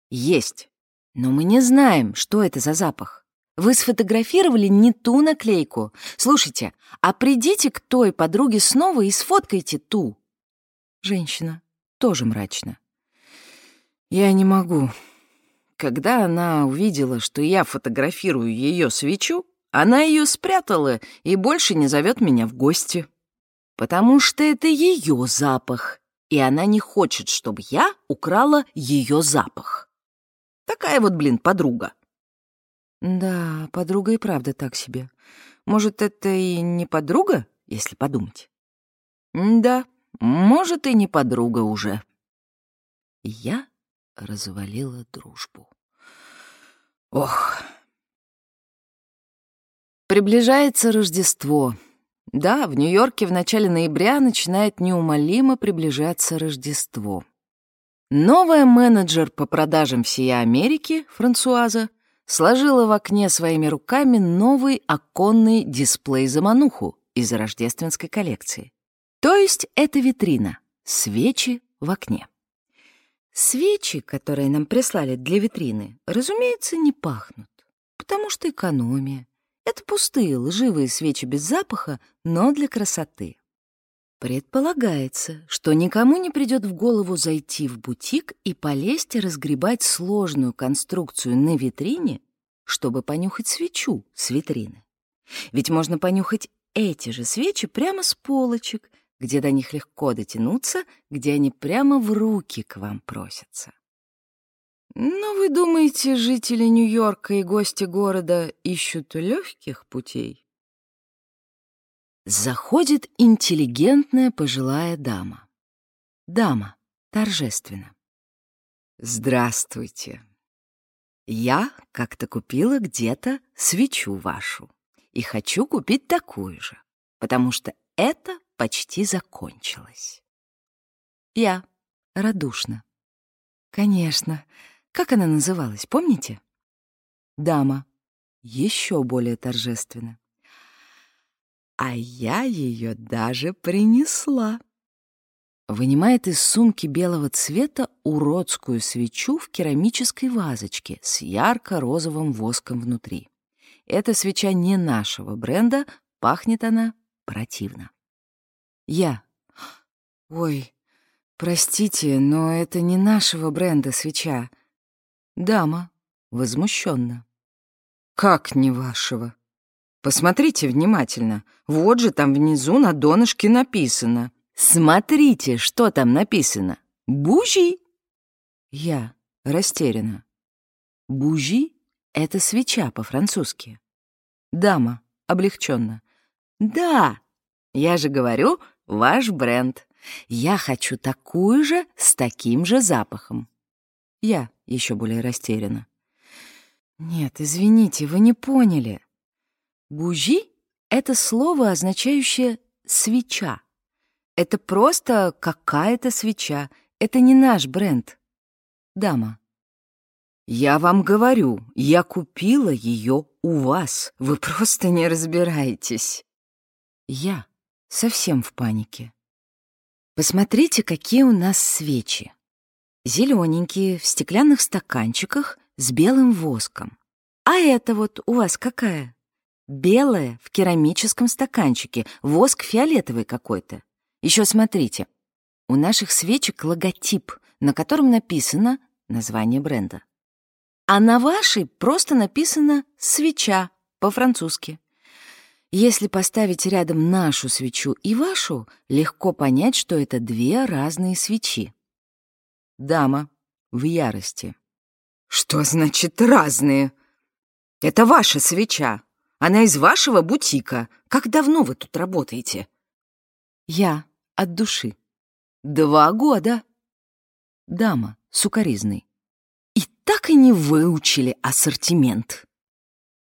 Есть, но мы не знаем, что это за запах. Вы сфотографировали не ту наклейку. Слушайте, а придите к той подруге снова и сфоткайте ту. Женщина тоже мрачно. Я не могу. Когда она увидела, что я фотографирую ее свечу, она ее спрятала и больше не зовет меня в гости. Потому что это ее запах, и она не хочет, чтобы я украла ее запах. Такая вот, блин, подруга. Да, подруга и правда так себе. Может, это и не подруга, если подумать? Да, может, и не подруга уже. Я развалила дружбу. Ох. Приближается Рождество. Да, в Нью-Йорке в начале ноября начинает неумолимо приближаться Рождество. Новая менеджер по продажам всей Америки, Франсуаза, сложила в окне своими руками новый оконный дисплей-замануху из рождественской коллекции. То есть это витрина, свечи в окне. Свечи, которые нам прислали для витрины, разумеется, не пахнут, потому что экономия. Это пустые лживые свечи без запаха, но для красоты. Предполагается, что никому не придет в голову зайти в бутик и полезть и разгребать сложную конструкцию на витрине, чтобы понюхать свечу с витрины. Ведь можно понюхать эти же свечи прямо с полочек, где до них легко дотянуться, где они прямо в руки к вам просятся. Но вы думаете, жители Нью-Йорка и гости города ищут легких путей? Заходит интеллигентная пожилая дама. Дама, торжественно. «Здравствуйте. Я как-то купила где-то свечу вашу и хочу купить такую же, потому что это почти закончилось». Я радушно. «Конечно. Как она называлась, помните?» «Дама. Еще более торжественно. А я ее даже принесла. Вынимает из сумки белого цвета уродскую свечу в керамической вазочке с ярко-розовым воском внутри. Эта свеча не нашего бренда, пахнет она противно. Я. Ой, простите, но это не нашего бренда свеча. Дама. Возмущенно. Как не вашего? Посмотрите внимательно. Вот же там внизу на донышке написано. Смотрите, что там написано. Бужи. Я растеряна. Бужи — это свеча по-французски. Дама облегченно. Да, я же говорю, ваш бренд. Я хочу такую же с таким же запахом. Я еще более растеряна. Нет, извините, вы не поняли. Бужи — это слово, означающее «свеча». Это просто какая-то свеча. Это не наш бренд. Дама. Я вам говорю, я купила ее у вас. Вы просто не разбираетесь. Я совсем в панике. Посмотрите, какие у нас свечи. Зелененькие, в стеклянных стаканчиках с белым воском. А это вот у вас какая? Белая, в керамическом стаканчике, воск фиолетовый какой-то. Еще смотрите, у наших свечек логотип, на котором написано название бренда. А на вашей просто написано «свеча» по-французски. Если поставить рядом нашу свечу и вашу, легко понять, что это две разные свечи. Дама в ярости. «Что значит «разные»? Это ваша свеча. Она из вашего бутика. Как давно вы тут работаете?» Я от души. «Два года». Дама сукоризной так и не выучили ассортимент.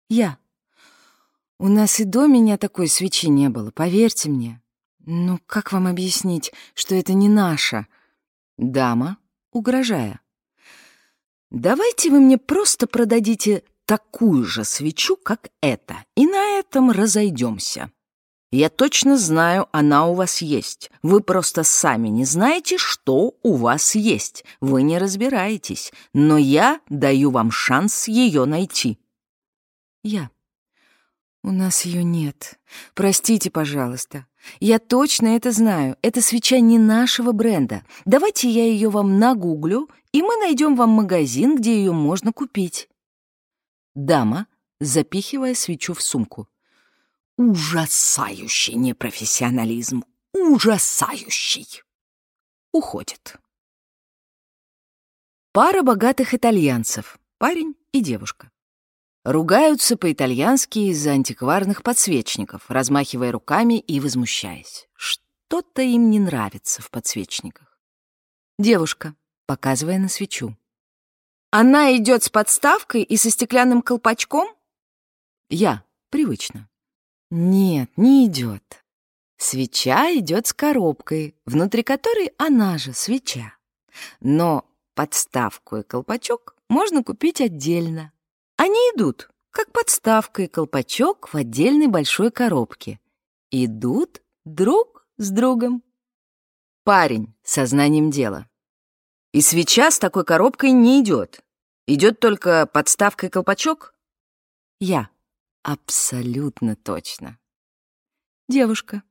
Я. У нас и до меня такой свечи не было, поверьте мне. Ну, как вам объяснить, что это не наша? Дама, угрожая. Давайте вы мне просто продадите такую же свечу, как эта, и на этом разойдемся. Я точно знаю, она у вас есть. Вы просто сами не знаете, что у вас есть. Вы не разбираетесь, но я даю вам шанс ее найти. Я. У нас ее нет. Простите, пожалуйста. Я точно это знаю. Эта свеча не нашего бренда. Давайте я ее вам нагуглю, и мы найдем вам магазин, где ее можно купить. Дама, запихивая свечу в сумку. Ужасающий непрофессионализм. Ужасающий. Уходит. Пара богатых итальянцев, парень и девушка. Ругаются по-итальянски из-за антикварных подсвечников, размахивая руками и возмущаясь. Что-то им не нравится в подсвечниках. Девушка, показывая на свечу. Она идет с подставкой и со стеклянным колпачком? Я, привычно. Нет, не идет. Свеча идет с коробкой, внутри которой она же свеча. Но подставку и колпачок можно купить отдельно. Они идут, как подставка и колпачок в отдельной большой коробке. Идут друг с другом. Парень со знанием дела. И свеча с такой коробкой не идет. Идет только подставка и колпачок? Я. Абсолютно точно. Девушка.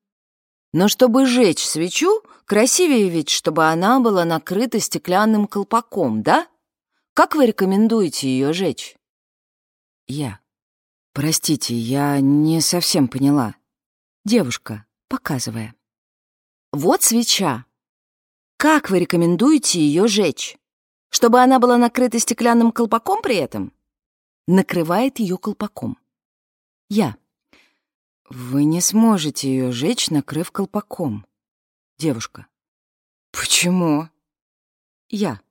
Но чтобы жечь свечу, красивее ведь, чтобы она была накрыта стеклянным колпаком, да? Как вы рекомендуете ее жечь? Я. Простите, я не совсем поняла. Девушка, показывая. Вот свеча. Как вы рекомендуете ее жечь? Чтобы она была накрыта стеклянным колпаком при этом? Накрывает ее колпаком. Я. Вы не сможете ее жечь, накрыв колпаком. Девушка. Почему? Я.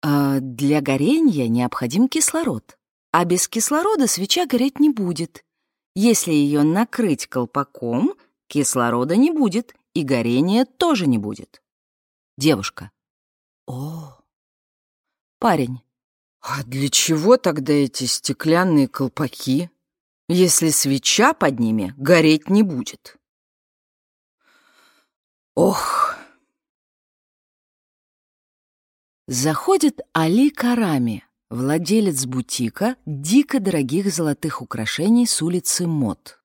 А для горения необходим кислород. А без кислорода свеча гореть не будет. Если ее накрыть колпаком, кислорода не будет, и горения тоже не будет. Девушка. О. Парень. А для чего тогда эти стеклянные колпаки? если свеча под ними гореть не будет. Ох! Заходит Али Карами, владелец бутика дико дорогих золотых украшений с улицы Мод.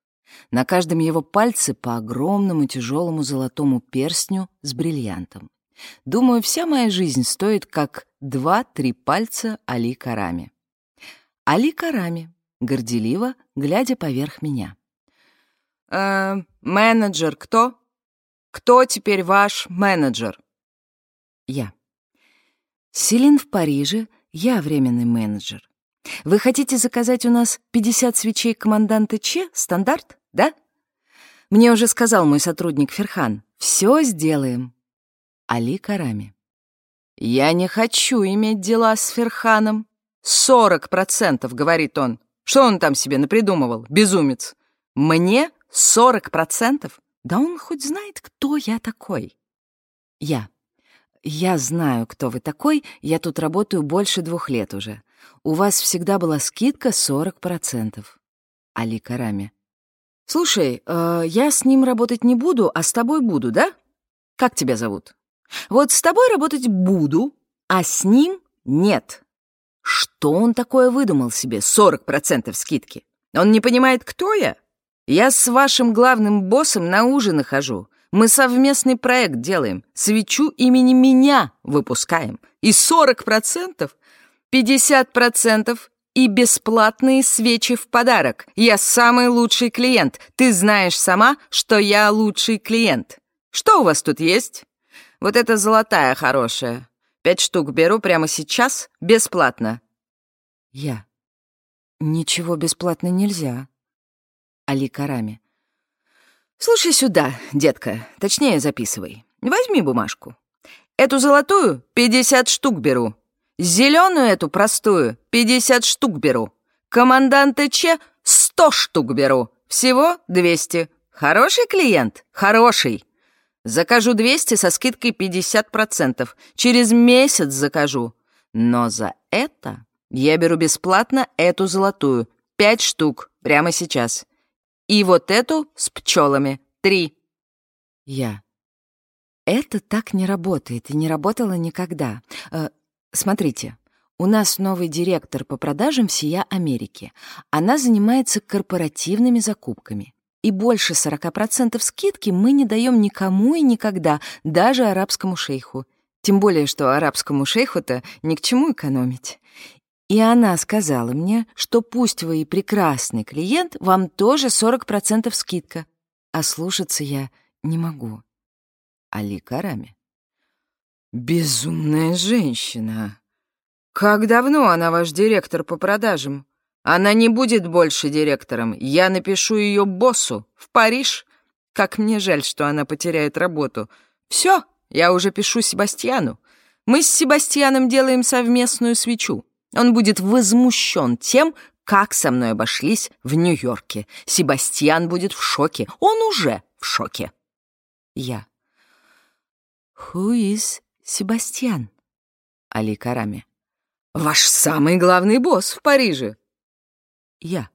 На каждом его пальце по огромному тяжелому золотому перстню с бриллиантом. Думаю, вся моя жизнь стоит как два-три пальца Али Карами. Али Карами горделиво, глядя поверх меня. «Э, «Менеджер кто? Кто теперь ваш менеджер?» Я. «Селин в Париже, я временный менеджер. Вы хотите заказать у нас 50 свечей команданта Че, стандарт, да? Мне уже сказал мой сотрудник Ферхан, Все сделаем. Али Карами. «Я не хочу иметь дела с Ферханом. Сорок процентов, — говорит он. Что он там себе напридумывал, безумец? Мне сорок процентов? Да он хоть знает, кто я такой». Я. «Я знаю, кто вы такой, я тут работаю больше двух лет уже. У вас всегда была скидка 40%. Али Карами. «Слушай, э, я с ним работать не буду, а с тобой буду, да? Как тебя зовут? Вот с тобой работать буду, а с ним нет. Что он такое выдумал себе? 40% скидки. Он не понимает, кто я? Я с вашим главным боссом на ужин хожу. Мы совместный проект делаем, свечу имени меня выпускаем. И 40%, 50% и бесплатные свечи в подарок. Я самый лучший клиент. Ты знаешь сама, что я лучший клиент. Что у вас тут есть? Вот эта золотая хорошая. Пять штук беру прямо сейчас, бесплатно. Я. Ничего бесплатно нельзя. Али Карами. «Слушай сюда, детка, точнее записывай. Возьми бумажку. Эту золотую — 50 штук беру. Зеленую эту простую — 50 штук беру. Команданта Че — 100 штук беру. Всего 200. Хороший клиент? Хороший. Закажу 200 со скидкой 50%. Через месяц закажу. Но за это я беру бесплатно эту золотую. Пять штук прямо сейчас. И вот эту с пчелами. Три. Я. Это так не работает и не работало никогда. Э, смотрите, у нас новый директор по продажам всея Америки. Она занимается корпоративными закупками. И больше 40% скидки мы не даем никому и никогда, даже арабскому шейху. Тем более, что арабскому шейху-то ни к чему экономить. И она сказала мне, что пусть вы и прекрасный клиент, вам тоже 40% скидка. А слушаться я не могу. Али Карами. Безумная женщина. Как давно она ваш директор по продажам? Она не будет больше директором. Я напишу ее боссу в Париж. Как мне жаль, что она потеряет работу. Все, я уже пишу Себастьяну. Мы с Себастьяном делаем совместную свечу. Он будет возмущен тем, как со мной обошлись в Нью-Йорке. Себастьян будет в шоке. Он уже в шоке. Я. Who is Себастьян? Али Карами. Ваш самый главный босс в Париже. Я.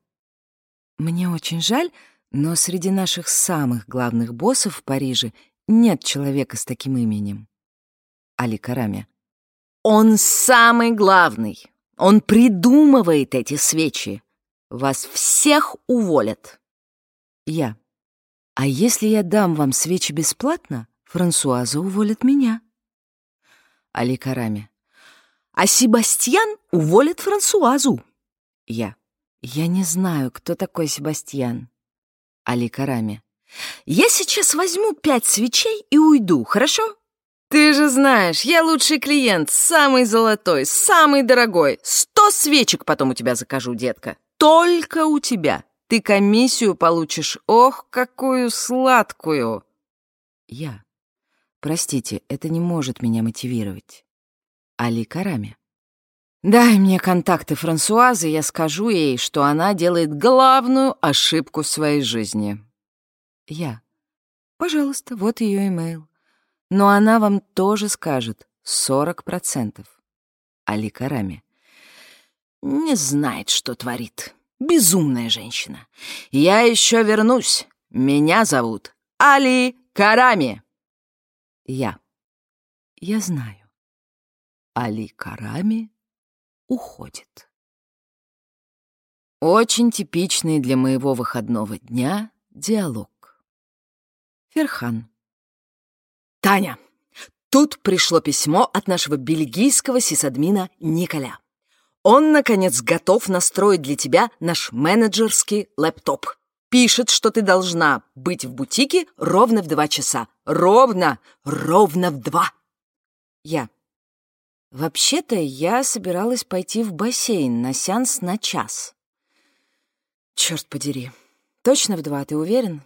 Мне очень жаль, но среди наших самых главных боссов в Париже нет человека с таким именем. Али Карами. Он самый главный. Он придумывает эти свечи. Вас всех уволят. Я. А если я дам вам свечи бесплатно, Франсуаза уволит меня. Али Карами. А Себастьян уволит Франсуазу. Я. Я не знаю, кто такой Себастьян. Али Карами. Я сейчас возьму пять свечей и уйду, хорошо? «Ты же знаешь, я лучший клиент, самый золотой, самый дорогой. Сто свечек потом у тебя закажу, детка. Только у тебя. Ты комиссию получишь, ох, какую сладкую!» Я. Простите, это не может меня мотивировать. Али Карами. Дай мне контакты Франсуазы, я скажу ей, что она делает главную ошибку в своей жизни. Я. Пожалуйста, вот ее имейл. Но она вам тоже скажет 40%. Али Карами. Не знает, что творит. Безумная женщина. Я еще вернусь. Меня зовут Али Карами. Я. Я знаю. Али Карами уходит. Очень типичный для моего выходного дня диалог. Ферхан. «Таня, тут пришло письмо от нашего бельгийского сисадмина Николя. Он, наконец, готов настроить для тебя наш менеджерский лэптоп. Пишет, что ты должна быть в бутике ровно в два часа. Ровно, ровно в два. Я. Вообще-то я собиралась пойти в бассейн на сеанс на час. Черт подери. Точно в два, ты уверен?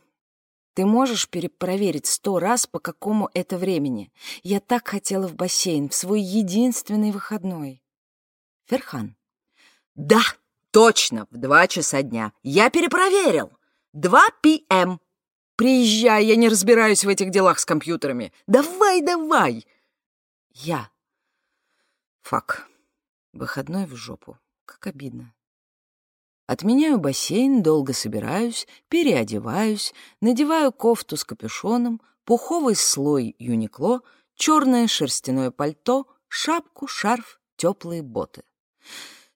Ты можешь перепроверить сто раз, по какому это времени? Я так хотела в бассейн, в свой единственный выходной. Ферхан. Да, точно, в два часа дня. Я перепроверил. Два пм. Приезжай, я не разбираюсь в этих делах с компьютерами. Давай, давай. Я. Фак. Выходной в жопу. Как обидно. Отменяю бассейн, долго собираюсь, переодеваюсь, надеваю кофту с капюшоном, пуховый слой юникло, черное шерстяное пальто, шапку, шарф, теплые боты.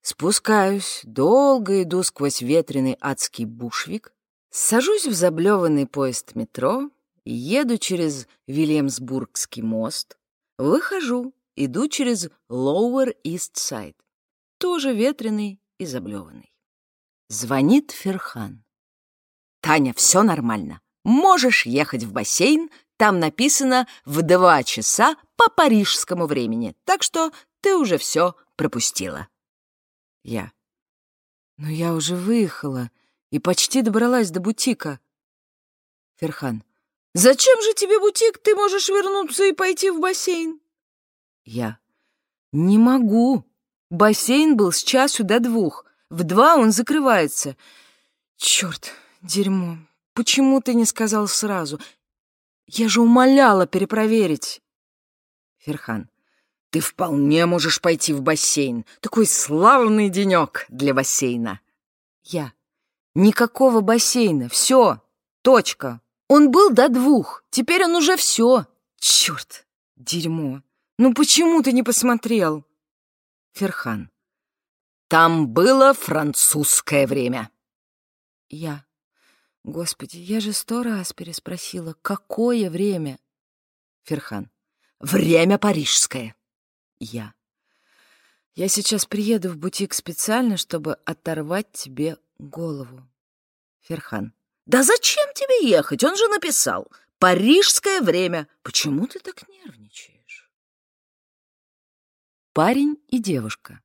Спускаюсь, долго иду сквозь ветреный адский бушвик, сажусь в заблеванный поезд метро, еду через Вильямсбургский мост, выхожу, иду через Lower East Side, тоже ветреный и заблеванный. Звонит Ферхан. «Таня, все нормально. Можешь ехать в бассейн. Там написано в два часа по парижскому времени. Так что ты уже все пропустила». Я. «Но я уже выехала и почти добралась до бутика». Ферхан. «Зачем же тебе бутик? Ты можешь вернуться и пойти в бассейн». Я. «Не могу. Бассейн был с часу до двух. В два он закрывается. Черт, дерьмо. Почему ты не сказал сразу? Я же умоляла перепроверить. Ферхан. Ты вполне можешь пойти в бассейн. Такой славный денек для бассейна. Я. Никакого бассейна. Все. Точка. Он был до двух. Теперь он уже все. Черт. Дерьмо. Ну почему ты не посмотрел? Ферхан. Там было французское время. Я. Господи, я же сто раз переспросила, какое время? Ферхан. Время парижское. Я. Я сейчас приеду в бутик специально, чтобы оторвать тебе голову. Ферхан. Да зачем тебе ехать? Он же написал. Парижское время. Почему ты так нервничаешь? Парень и девушка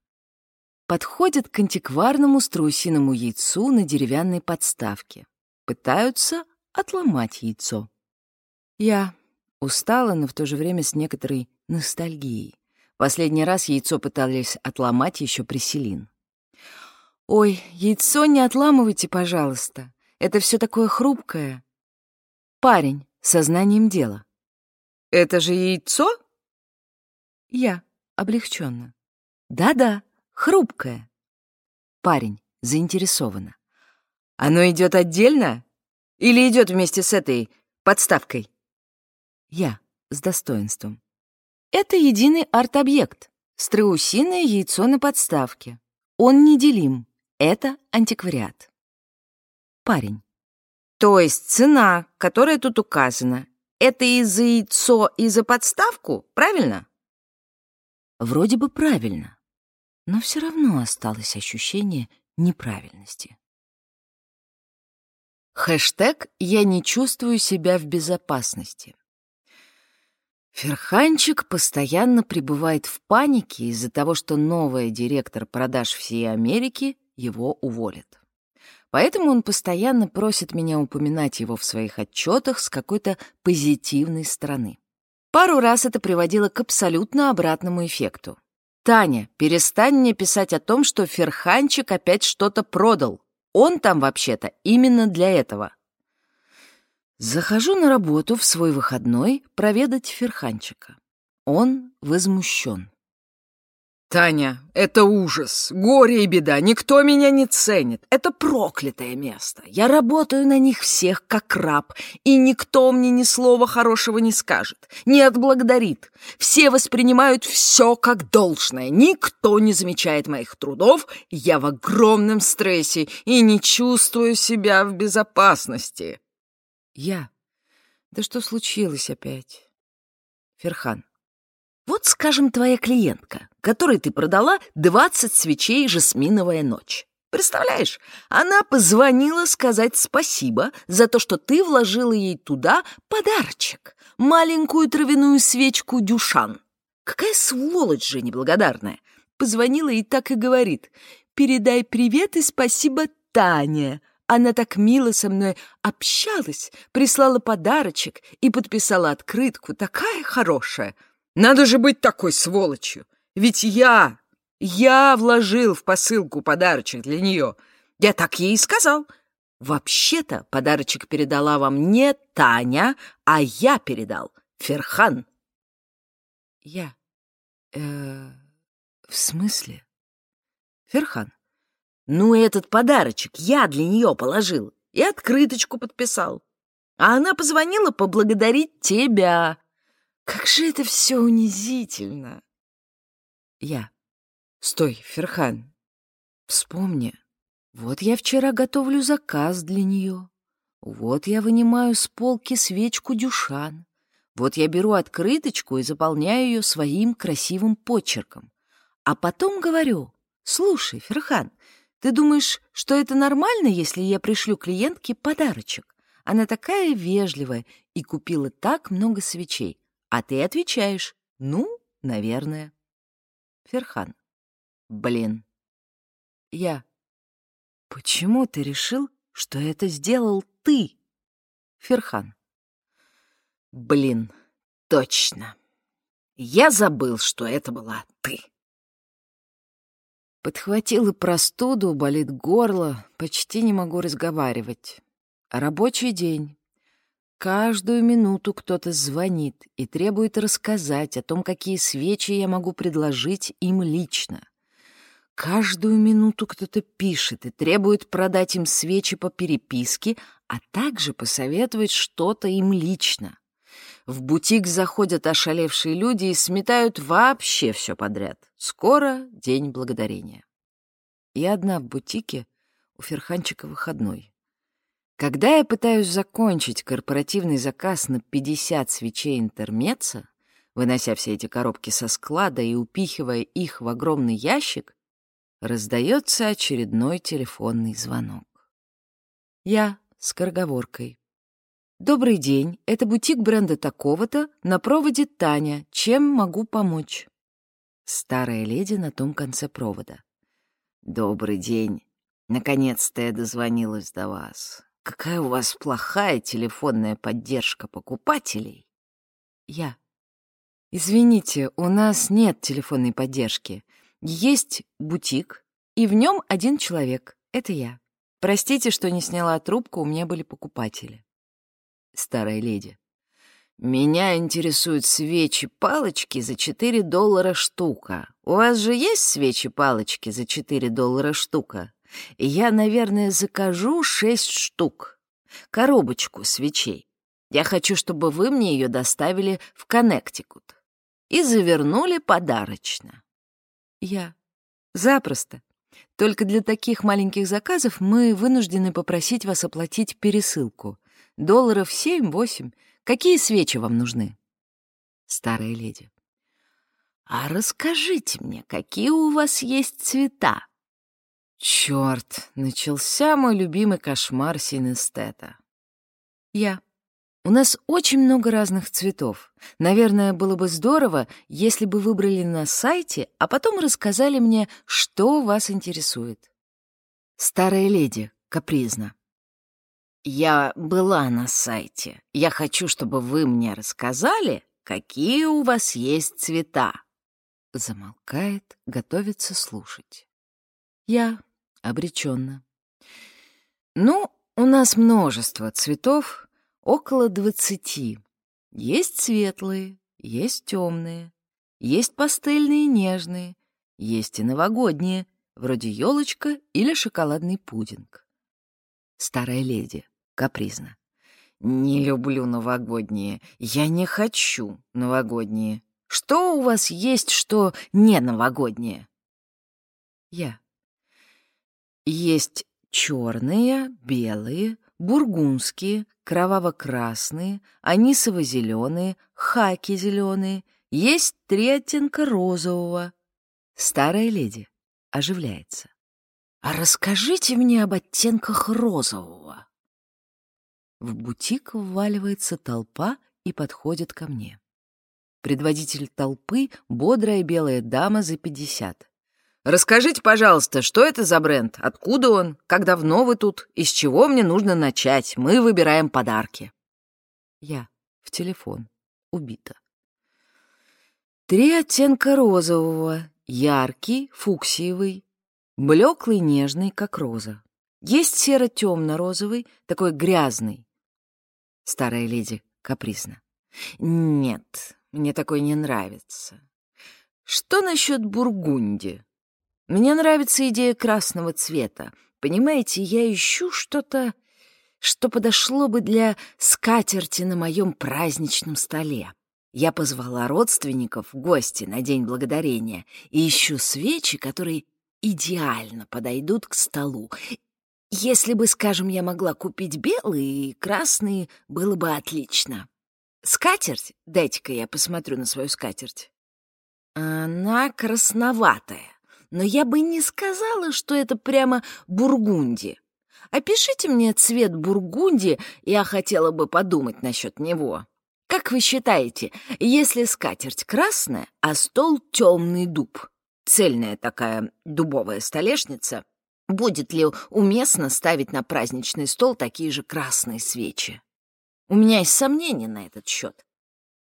подходят к антикварному страусиному яйцу на деревянной подставке. Пытаются отломать яйцо. Я устала, но в то же время с некоторой ностальгией. Последний раз яйцо пытались отломать еще при Селин. «Ой, яйцо не отламывайте, пожалуйста. Это все такое хрупкое». Парень, сознанием дела. «Это же яйцо?» Я, облегченно. «Да-да, хрупкое. Парень заинтересованно. Оно идет отдельно или идет вместе с этой подставкой? Я с достоинством. Это единый арт-объект, страусиное яйцо на подставке. Он неделим. Это антиквариат. Парень. То есть цена, которая тут указана, это и за яйцо, и за подставку, правильно? Вроде бы правильно но все равно осталось ощущение неправильности. Хэштег «Я не чувствую себя в безопасности». Ферханчик постоянно пребывает в панике из-за того, что новый директор продаж всей Америки его уволит. Поэтому он постоянно просит меня упоминать его в своих отчетах с какой-то позитивной стороны. Пару раз это приводило к абсолютно обратному эффекту. «Таня, перестань мне писать о том, что Ферханчик опять что-то продал. Он там вообще-то именно для этого». Захожу на работу в свой выходной проведать Ферханчика. Он возмущен. Таня, это ужас, горе и беда, никто меня не ценит. Это проклятое место. Я работаю на них всех как раб, и никто мне ни слова хорошего не скажет, не отблагодарит. Все воспринимают все как должное, никто не замечает моих трудов, я в огромном стрессе и не чувствую себя в безопасности. Я. Да что случилось опять? Ферхан. Вот, скажем, твоя клиентка, которой ты продала 20 свечей «Жасминовая ночь». Представляешь, она позвонила сказать спасибо за то, что ты вложила ей туда подарочек, маленькую травяную свечку «Дюшан». Какая сволочь же неблагодарная. Позвонила и так и говорит. «Передай привет и спасибо Тане, Она так мило со мной общалась, прислала подарочек и подписала открытку. Такая хорошая. Надо же быть такой сволочью. Ведь я, я вложил в посылку подарочек для нее. Я так ей и сказал. Вообще-то подарочек передала вам не Таня, а я передал. Ферхан. Я. Э, в смысле? Ферхан. Ну, этот подарочек я для нее положил и открыточку подписал. А она позвонила поблагодарить тебя. Как же это все унизительно. Я. Стой, Ферхан. Вспомни. Вот я вчера готовлю заказ для нее. Вот я вынимаю с полки свечку Дюшан. Вот я беру открыточку и заполняю ее своим красивым почерком. А потом говорю, слушай, Ферхан, ты думаешь, что это нормально, если я пришлю клиентке подарочек? Она такая вежливая и купила так много свечей. А ты отвечаешь, ну, наверное. Ферхан. Блин. Я. Почему ты решил, что это сделал ты? Ферхан. Блин, точно. Я забыл, что это была ты. Подхватила простуду, болит горло, почти не могу разговаривать. Рабочий день. Каждую минуту кто-то звонит и требует рассказать о том, какие свечи я могу предложить им лично. Каждую минуту кто-то пишет и требует продать им свечи по переписке, а также посоветовать что-то им лично. В бутик заходят ошалевшие люди и сметают вообще все подряд. Скоро день благодарения. Я одна в бутике, у Ферханчика выходной. Когда я пытаюсь закончить корпоративный заказ на 50 свечей интермеца, вынося все эти коробки со склада и упихивая их в огромный ящик, раздается очередной телефонный звонок. Я с корговоркой. «Добрый день, это бутик бренда такого-то, на проводе Таня. Чем могу помочь?» Старая леди на том конце провода. «Добрый день. Наконец-то я дозвонилась до вас. Какая у вас плохая телефонная поддержка покупателей?» «Я. Извините, у нас нет телефонной поддержки. Есть бутик, и в нем один человек. Это я. Простите, что не сняла трубку, у меня были покупатели» старая леди. «Меня интересуют свечи-палочки за 4 доллара штука. У вас же есть свечи-палочки за 4 доллара штука? Я, наверное, закажу 6 штук. Коробочку свечей. Я хочу, чтобы вы мне ее доставили в Коннектикут. И завернули подарочно». «Я. Запросто. Только для таких маленьких заказов мы вынуждены попросить вас оплатить пересылку. Долларов семь-восемь. Какие свечи вам нужны? Старая леди. А расскажите мне, какие у вас есть цвета? Черт, начался мой любимый кошмар синестета. Я. У нас очень много разных цветов. Наверное, было бы здорово, если бы выбрали на сайте, а потом рассказали мне, что вас интересует. Старая леди, капризно. Я была на сайте. Я хочу, чтобы вы мне рассказали, какие у вас есть цвета. Замолкает, готовится слушать. Я обреченно. Ну, у нас множество цветов, около двадцати. Есть светлые, есть темные, есть пастельные нежные, есть и новогодние, вроде елочка или шоколадный пудинг. Старая леди капризно. «Не люблю новогодние. Я не хочу новогодние. Что у вас есть, что не новогоднее?» Я. Есть черные, белые, бургундские, кроваво-красные, анисово-зеленые, хаки-зеленые. Есть три оттенка розового. Старая леди оживляется. «А расскажите мне об оттенках розового». В бутик вваливается толпа и подходит ко мне. Предводитель толпы — бодрая белая дама за пятьдесят. Расскажите, пожалуйста, что это за бренд? Откуда он? Как давно вы тут? Из чего мне нужно начать? Мы выбираем подарки. Я в телефон. Убита. Три оттенка розового. Яркий, фуксиевый, блеклый, нежный, как роза. Есть серо-темно-розовый, такой грязный. Старая леди капризно. Нет, мне такой не нравится. Что насчет бургунди? Мне нравится идея красного цвета. Понимаете, я ищу что-то, что подошло бы для скатерти на моем праздничном столе. Я позвала родственников в гости на День Благодарения и ищу свечи, которые идеально подойдут к столу. Если бы, скажем, я могла купить белые и красные, было бы отлично. Скатерть? Дайте-ка я посмотрю на свою скатерть. Она красноватая но я бы не сказала, что это прямо бургунди. Опишите мне цвет бургунди, я хотела бы подумать насчет него. Как вы считаете, если скатерть красная, а стол темный дуб, цельная такая дубовая столешница, будет ли уместно ставить на праздничный стол такие же красные свечи? У меня есть сомнения на этот счет.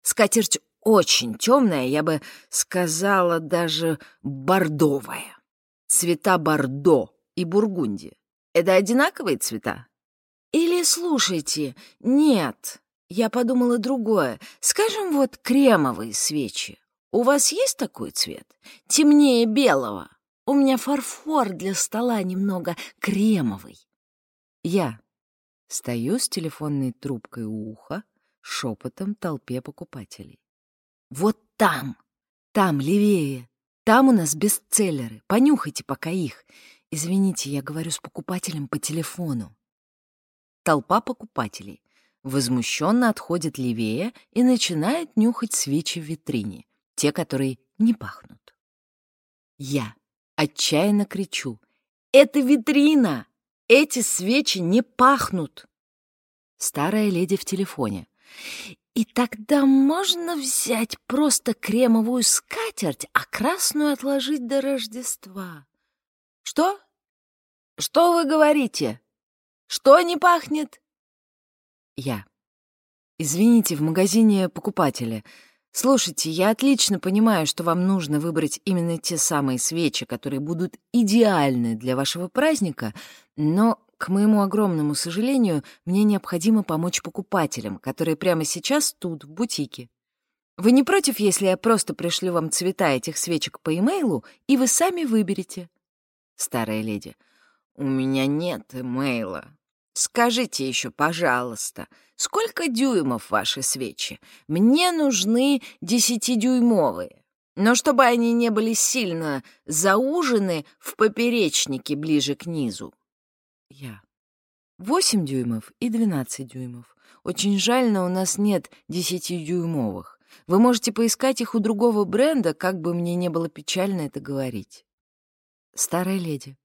Скатерть очень темная, я бы сказала, даже бордовая. Цвета бордо и бургунди. Это одинаковые цвета? Или, слушайте, нет, я подумала другое. Скажем, вот кремовые свечи. У вас есть такой цвет? Темнее белого. У меня фарфор для стола немного кремовый. Я стою с телефонной трубкой у уха, шепотом толпе покупателей. Вот там, там, левее. Там у нас бестселлеры. Понюхайте пока их. Извините, я говорю с покупателем по телефону. Толпа покупателей возмущенно отходит левее и начинает нюхать свечи в витрине, те, которые не пахнут. Я отчаянно кричу. «Это витрина! Эти свечи не пахнут!» Старая леди в телефоне. И тогда можно взять просто кремовую скатерть, а красную отложить до Рождества. Что? Что вы говорите? Что не пахнет? Я. Извините, в магазине покупатели. Слушайте, я отлично понимаю, что вам нужно выбрать именно те самые свечи, которые будут идеальны для вашего праздника, но к моему огромному сожалению, мне необходимо помочь покупателям, которые прямо сейчас тут, в бутике. Вы не против, если я просто пришлю вам цвета этих свечек по имейлу, и вы сами выберете? Старая леди. У меня нет имейла. Скажите еще, пожалуйста, сколько дюймов ваши свечи? Мне нужны десятидюймовые. Но чтобы они не были сильно заужены в поперечнике ближе к низу. Я. Восемь дюймов и двенадцать дюймов. Очень жаль, но у нас нет десятидюймовых. Вы можете поискать их у другого бренда, как бы мне не было печально это говорить. Старая леди.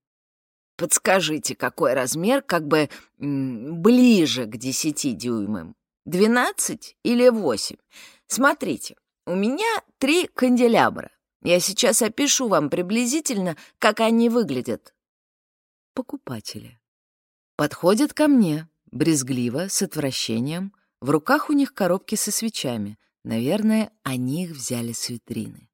Подскажите, какой размер как бы ближе к десяти дюймам? Двенадцать или восемь? Смотрите, у меня три канделябра. Я сейчас опишу вам приблизительно, как они выглядят. Покупатели. Подходят ко мне, брезгливо, с отвращением. В руках у них коробки со свечами. Наверное, они их взяли с витрины.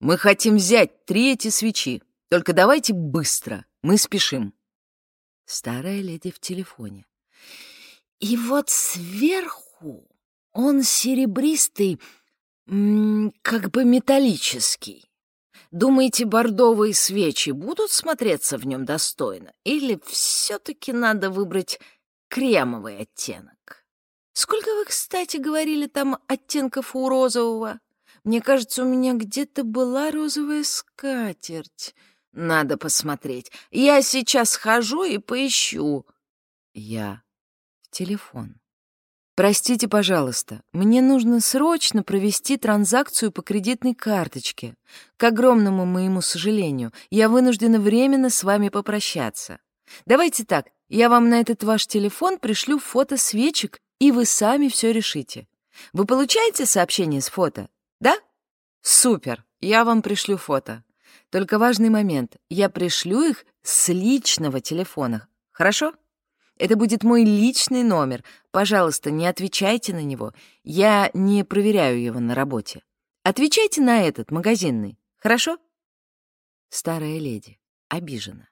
«Мы хотим взять три эти свечи. Только давайте быстро. Мы спешим». Старая леди в телефоне. «И вот сверху он серебристый, как бы металлический. Думаете, бордовые свечи будут смотреться в нем достойно? Или все-таки надо выбрать кремовый оттенок? Сколько вы, кстати, говорили там оттенков у розового? Мне кажется, у меня где-то была розовая скатерть. Надо посмотреть. Я сейчас схожу и поищу. Я в телефон. «Простите, пожалуйста, мне нужно срочно провести транзакцию по кредитной карточке. К огромному моему сожалению, я вынуждена временно с вами попрощаться. Давайте так, я вам на этот ваш телефон пришлю фото свечек, и вы сами все решите. Вы получаете сообщение с фото? Да? Супер, я вам пришлю фото. Только важный момент. Я пришлю их с личного телефона. Хорошо? Это будет мой личный номер. Пожалуйста, не отвечайте на него. Я не проверяю его на работе. Отвечайте на этот, магазинный. Хорошо? Старая леди обижена.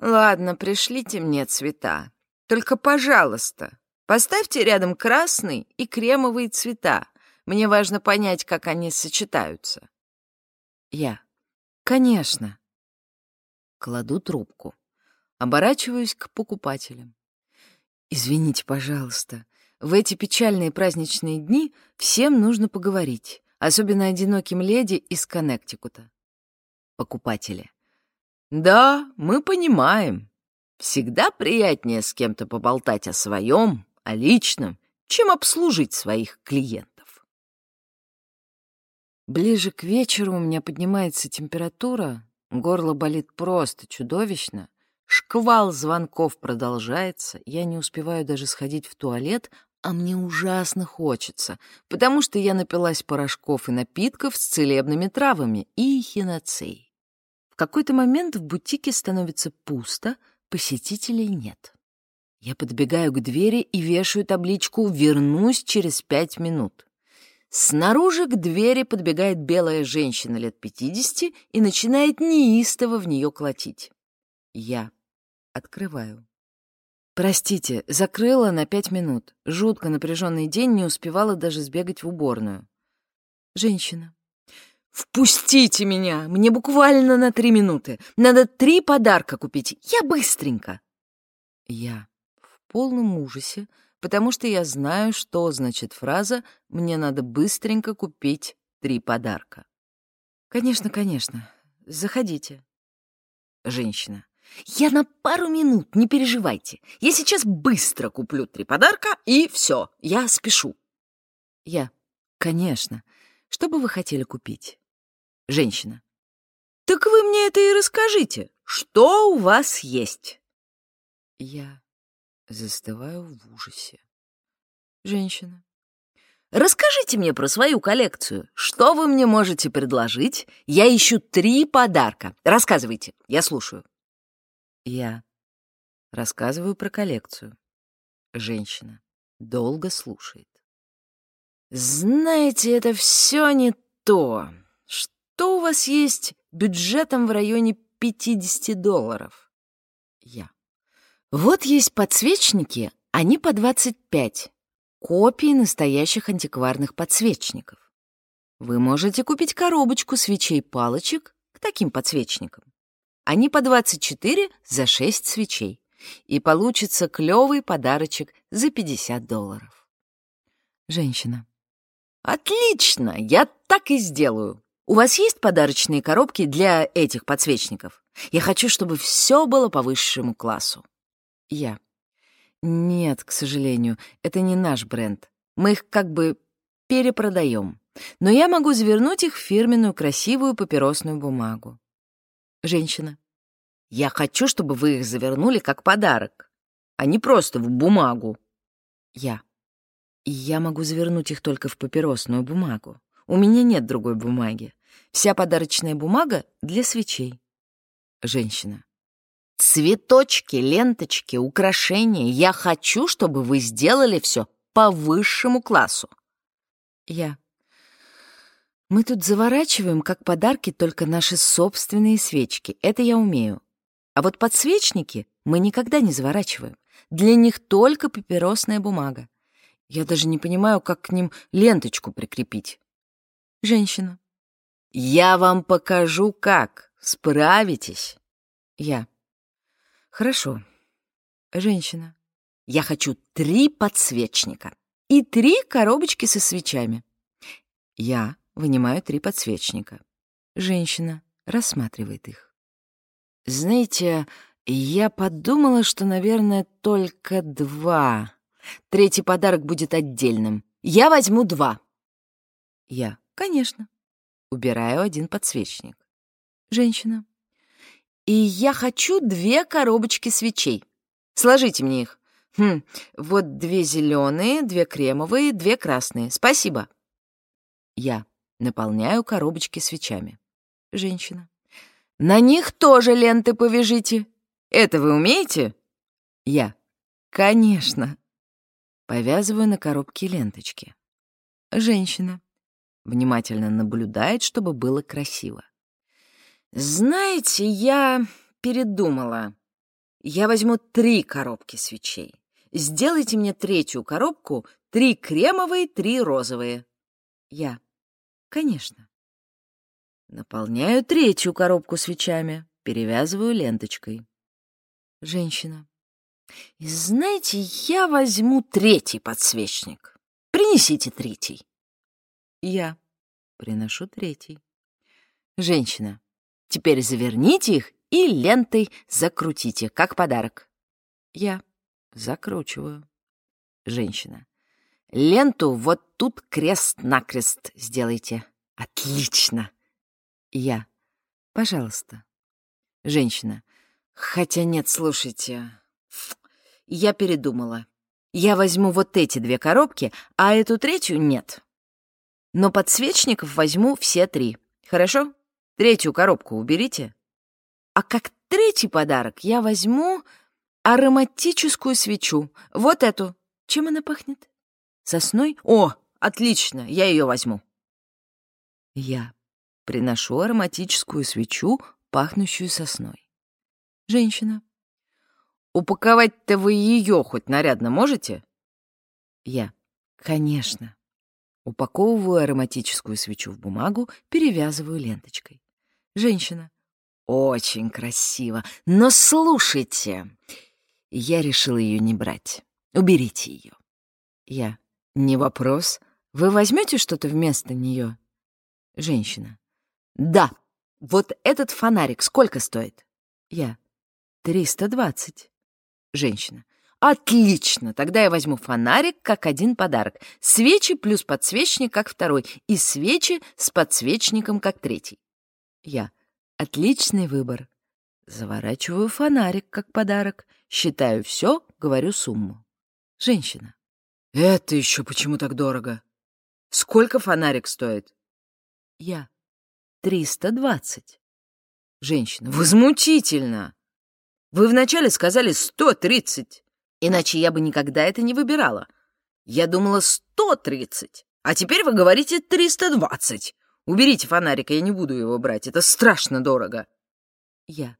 Ладно, пришлите мне цвета. Только, пожалуйста, поставьте рядом красный и кремовые цвета. Мне важно понять, как они сочетаются. Я. Конечно. Кладу трубку. Оборачиваюсь к покупателям. Извините, пожалуйста, в эти печальные праздничные дни всем нужно поговорить, особенно одиноким леди из Коннектикута. Покупатели. Да, мы понимаем. Всегда приятнее с кем-то поболтать о своем, о личном, чем обслужить своих клиентов. Ближе к вечеру у меня поднимается температура, горло болит просто чудовищно, шквал звонков продолжается, я не успеваю даже сходить в туалет, а мне ужасно хочется, потому что я напилась порошков и напитков с целебными травами и хиноцеей. В какой-то момент в бутике становится пусто, посетителей нет. Я подбегаю к двери и вешаю табличку «Вернусь через пять минут». Снаружи к двери подбегает белая женщина лет пятидесяти и начинает неистово в нее колотить. Я открываю. «Простите, закрыла на пять минут. Жутко напряженный день, не успевала даже сбегать в уборную». Женщина. «Впустите меня! Мне буквально на три минуты. Надо три подарка купить. Я быстренько!» Я в полном ужасе, потому что я знаю, что значит фраза «мне надо быстренько купить три подарка». «Конечно, конечно. Заходите». Женщина. «Я на пару минут, не переживайте. Я сейчас быстро куплю три подарка, и все, я спешу». Я. «Конечно. Что бы вы хотели купить?» Женщина. «Так вы мне это и расскажите. Что у вас есть?» Я застываю в ужасе. Женщина. «Расскажите мне про свою коллекцию. Что вы мне можете предложить? Я ищу три подарка. Рассказывайте, я слушаю». Я рассказываю про коллекцию. Женщина долго слушает. «Знаете, это все не то что у вас есть бюджетом в районе 50 долларов? Я. Вот есть подсвечники, они по 25. Копии настоящих антикварных подсвечников. Вы можете купить коробочку свечей-палочек к таким подсвечникам. Они по 24 за 6 свечей. И получится клевый подарочек за 50 долларов. Женщина. Отлично, я так и сделаю. У вас есть подарочные коробки для этих подсвечников? Я хочу, чтобы все было по высшему классу. Я. Нет, к сожалению, это не наш бренд. Мы их как бы перепродаем. Но я могу завернуть их в фирменную красивую папиросную бумагу. Женщина. Я хочу, чтобы вы их завернули как подарок, а не просто в бумагу. Я. Я могу завернуть их только в папиросную бумагу. У меня нет другой бумаги. Вся подарочная бумага для свечей. Женщина. Цветочки, ленточки, украшения. Я хочу, чтобы вы сделали все по высшему классу. Я. Мы тут заворачиваем, как подарки, только наши собственные свечки. Это я умею. А вот подсвечники мы никогда не заворачиваем. Для них только папиросная бумага. Я даже не понимаю, как к ним ленточку прикрепить. Женщина. Я вам покажу, как. Справитесь. Я. Хорошо. Женщина. Я хочу три подсвечника и три коробочки со свечами. Я вынимаю три подсвечника. Женщина рассматривает их. Знаете, я подумала, что, наверное, только два. Третий подарок будет отдельным. Я возьму два. Я. Конечно. Убираю один подсвечник. Женщина. И я хочу две коробочки свечей. Сложите мне их. Хм, вот две зеленые, две кремовые, две красные. Спасибо. Я наполняю коробочки свечами. Женщина. На них тоже ленты повяжите. Это вы умеете? Я. Конечно. Повязываю на коробке ленточки. Женщина. Внимательно наблюдает, чтобы было красиво. Знаете, я передумала. Я возьму три коробки свечей. Сделайте мне третью коробку, три кремовые, три розовые. Я. Конечно. Наполняю третью коробку свечами, перевязываю ленточкой. Женщина. И знаете, я возьму третий подсвечник. Принесите третий. Я приношу третий. Женщина. Теперь заверните их и лентой закрутите, как подарок. Я закручиваю. Женщина. Ленту вот тут крест-накрест сделайте. Отлично. Я. Пожалуйста. Женщина. Хотя нет, слушайте. Я передумала. Я возьму вот эти две коробки, а эту третью нет. Но подсвечников возьму все три. Хорошо? Третью коробку уберите. А как третий подарок я возьму ароматическую свечу. Вот эту. Чем она пахнет? Сосной? О, отлично, я ее возьму. Я приношу ароматическую свечу, пахнущую сосной. Женщина. Упаковать-то вы ее хоть нарядно можете? Я. Конечно. Упаковываю ароматическую свечу в бумагу, перевязываю ленточкой. Женщина. Очень красиво. Но слушайте. Я решила ее не брать. Уберите ее. Я. Не вопрос. Вы возьмете что-то вместо нее? Женщина. Да. Вот этот фонарик сколько стоит? Я. Триста двадцать. Женщина. Отлично, тогда я возьму фонарик как один подарок. Свечи плюс подсвечник как второй. И свечи с подсвечником как третий. Я. Отличный выбор. Заворачиваю фонарик как подарок. Считаю все, говорю сумму. Женщина. Это еще почему так дорого? Сколько фонарик стоит? Я. Триста двадцать. Женщина. Возмутительно. Вы вначале сказали сто тридцать. Иначе я бы никогда это не выбирала. Я думала сто тридцать. А теперь вы говорите триста двадцать. Уберите фонарик, я не буду его брать. Это страшно дорого. Я.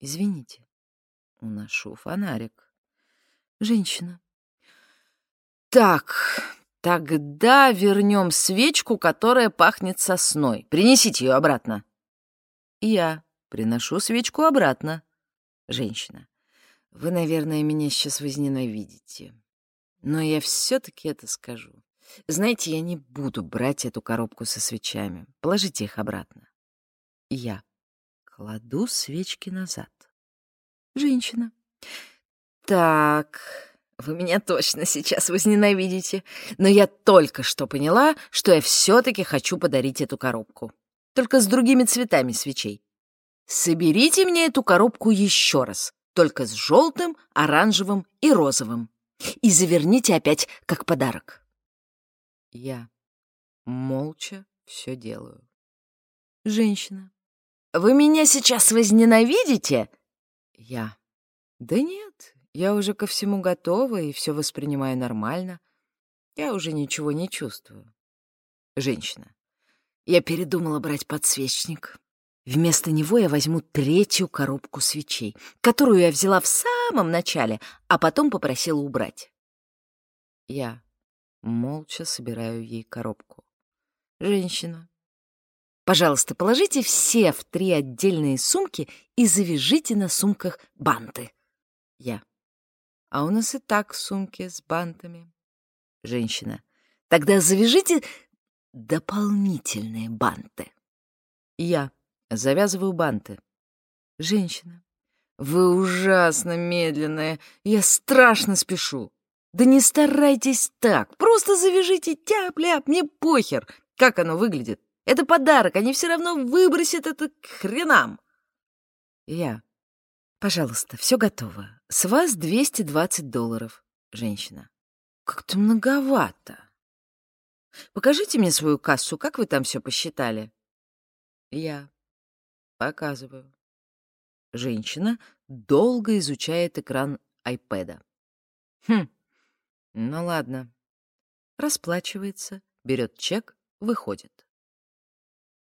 Извините. Уношу фонарик. Женщина. Так, тогда вернем свечку, которая пахнет сосной. Принесите ее обратно. Я приношу свечку обратно. Женщина. Вы, наверное, меня сейчас возненавидите. Но я все-таки это скажу. Знаете, я не буду брать эту коробку со свечами. Положите их обратно. Я кладу свечки назад. Женщина. Так, вы меня точно сейчас возненавидите. Но я только что поняла, что я все-таки хочу подарить эту коробку. Только с другими цветами свечей. Соберите мне эту коробку еще раз, только с желтым, оранжевым и розовым. И заверните опять как подарок. Я молча все делаю. Женщина. Вы меня сейчас возненавидите? Я. Да нет, я уже ко всему готова и все воспринимаю нормально. Я уже ничего не чувствую. Женщина. Я передумала брать подсвечник. Вместо него я возьму третью коробку свечей, которую я взяла в самом начале, а потом попросила убрать. Я молча собираю ей коробку. Женщина. Пожалуйста, положите все в три отдельные сумки и завяжите на сумках банты. Я. А у нас и так сумки с бантами. Женщина. Тогда завяжите дополнительные банты. Я. Завязываю банты. Женщина. Вы ужасно медленная. Я страшно спешу. Да не старайтесь так. Просто завяжите тяп-ляп. Мне похер, как оно выглядит. Это подарок. Они все равно выбросят это к хренам. Я. Пожалуйста, все готово. С вас 220 долларов. Женщина. Как-то многовато. Покажите мне свою кассу, как вы там все посчитали? Я. Показываю. Женщина долго изучает экран айпэда. Хм, ну ладно. Расплачивается, берет чек, выходит.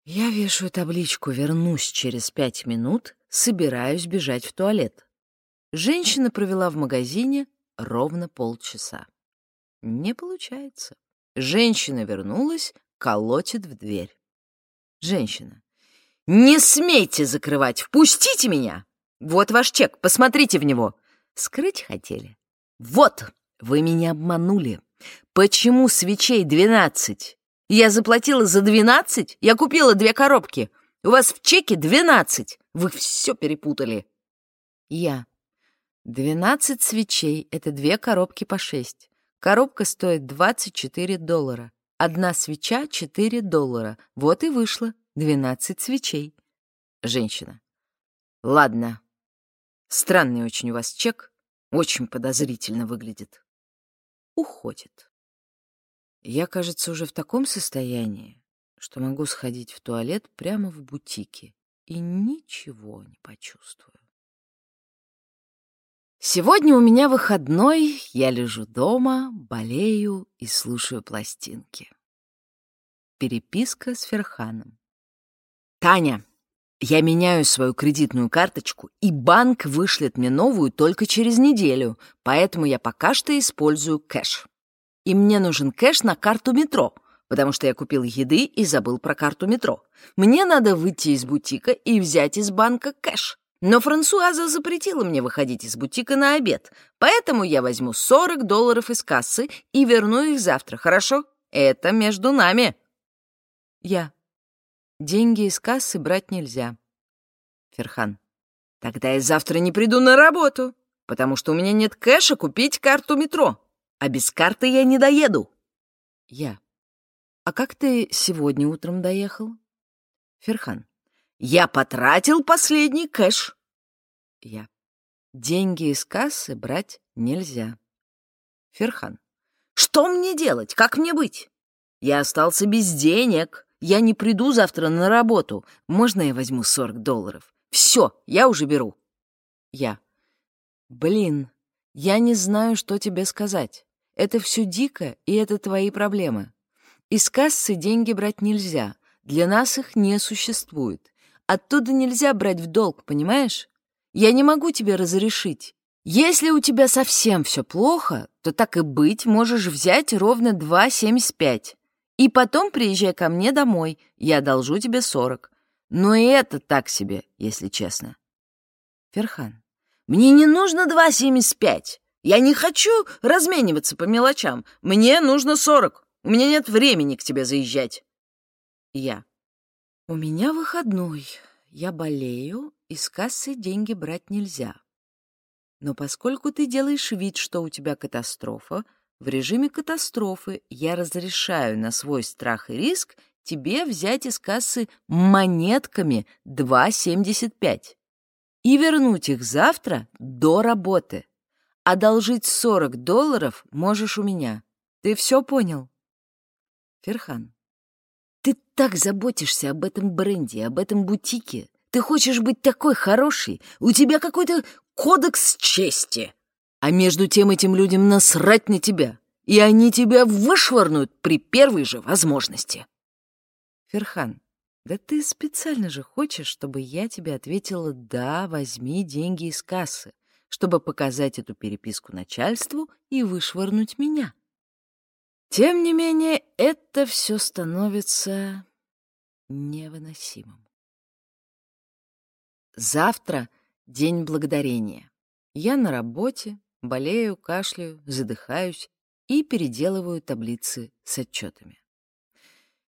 Я вешаю табличку «Вернусь через пять минут», собираюсь бежать в туалет. Женщина провела в магазине ровно полчаса. Не получается. Женщина вернулась, колотит в дверь. Женщина. «Не смейте закрывать! Впустите меня! Вот ваш чек, посмотрите в него!» Скрыть хотели? «Вот! Вы меня обманули! Почему свечей двенадцать? Я заплатила за двенадцать? Я купила две коробки! У вас в чеке двенадцать! Вы все перепутали!» Я. «Двенадцать свечей — это две коробки по шесть. Коробка стоит 24 доллара. Одна свеча — 4 доллара. Вот и вышло 12 свечей. Женщина. Ладно. Странный очень у вас чек. Очень подозрительно выглядит. Уходит. Я, кажется, уже в таком состоянии, что могу сходить в туалет прямо в бутике и ничего не почувствую. Сегодня у меня выходной, я лежу дома, болею и слушаю пластинки. Переписка с Ферханом. «Таня, я меняю свою кредитную карточку, и банк вышлет мне новую только через неделю, поэтому я пока что использую кэш. И мне нужен кэш на карту метро, потому что я купил еды и забыл про карту метро. Мне надо выйти из бутика и взять из банка кэш. Но Франсуаза запретила мне выходить из бутика на обед, поэтому я возьму 40 долларов из кассы и верну их завтра, хорошо? Это между нами. Я. Деньги из кассы брать нельзя. Ферхан. Тогда я завтра не приду на работу, потому что у меня нет кэша купить карту метро, а без карты я не доеду. Я. А как ты сегодня утром доехал? Ферхан. Я потратил последний кэш. Я. Деньги из кассы брать нельзя. Ферхан. Что мне делать? Как мне быть? Я остался без денег. Я не приду завтра на работу. Можно я возьму 40 долларов? Все, я уже беру. Я. Блин, я не знаю, что тебе сказать. Это все дико, и это твои проблемы. Из кассы деньги брать нельзя. Для нас их не существует. Оттуда нельзя брать в долг, понимаешь? Я не могу тебе разрешить. Если у тебя совсем все плохо, то так и быть, можешь взять ровно 2,75. И потом приезжай ко мне домой, я одолжу тебе 40. Но и это так себе, если честно. Ферхан, мне не нужно 2,75. Я не хочу размениваться по мелочам. Мне нужно 40. У меня нет времени к тебе заезжать. Я. «У меня выходной. Я болею, из кассы деньги брать нельзя. Но поскольку ты делаешь вид, что у тебя катастрофа, в режиме катастрофы я разрешаю на свой страх и риск тебе взять из кассы монетками 2,75 и вернуть их завтра до работы. Одолжить 40 долларов можешь у меня. Ты все понял? Ферхан. Так заботишься об этом бренде, об этом бутике. Ты хочешь быть такой хороший. У тебя какой-то кодекс чести. А между тем этим людям насрать на тебя. И они тебя вышвырнут при первой же возможности. Ферхан, да ты специально же хочешь, чтобы я тебе ответила «да, возьми деньги из кассы», чтобы показать эту переписку начальству и вышвырнуть меня. Тем не менее, это все становится невыносимым. Завтра день благодарения. Я на работе, болею, кашляю, задыхаюсь и переделываю таблицы с отчетами.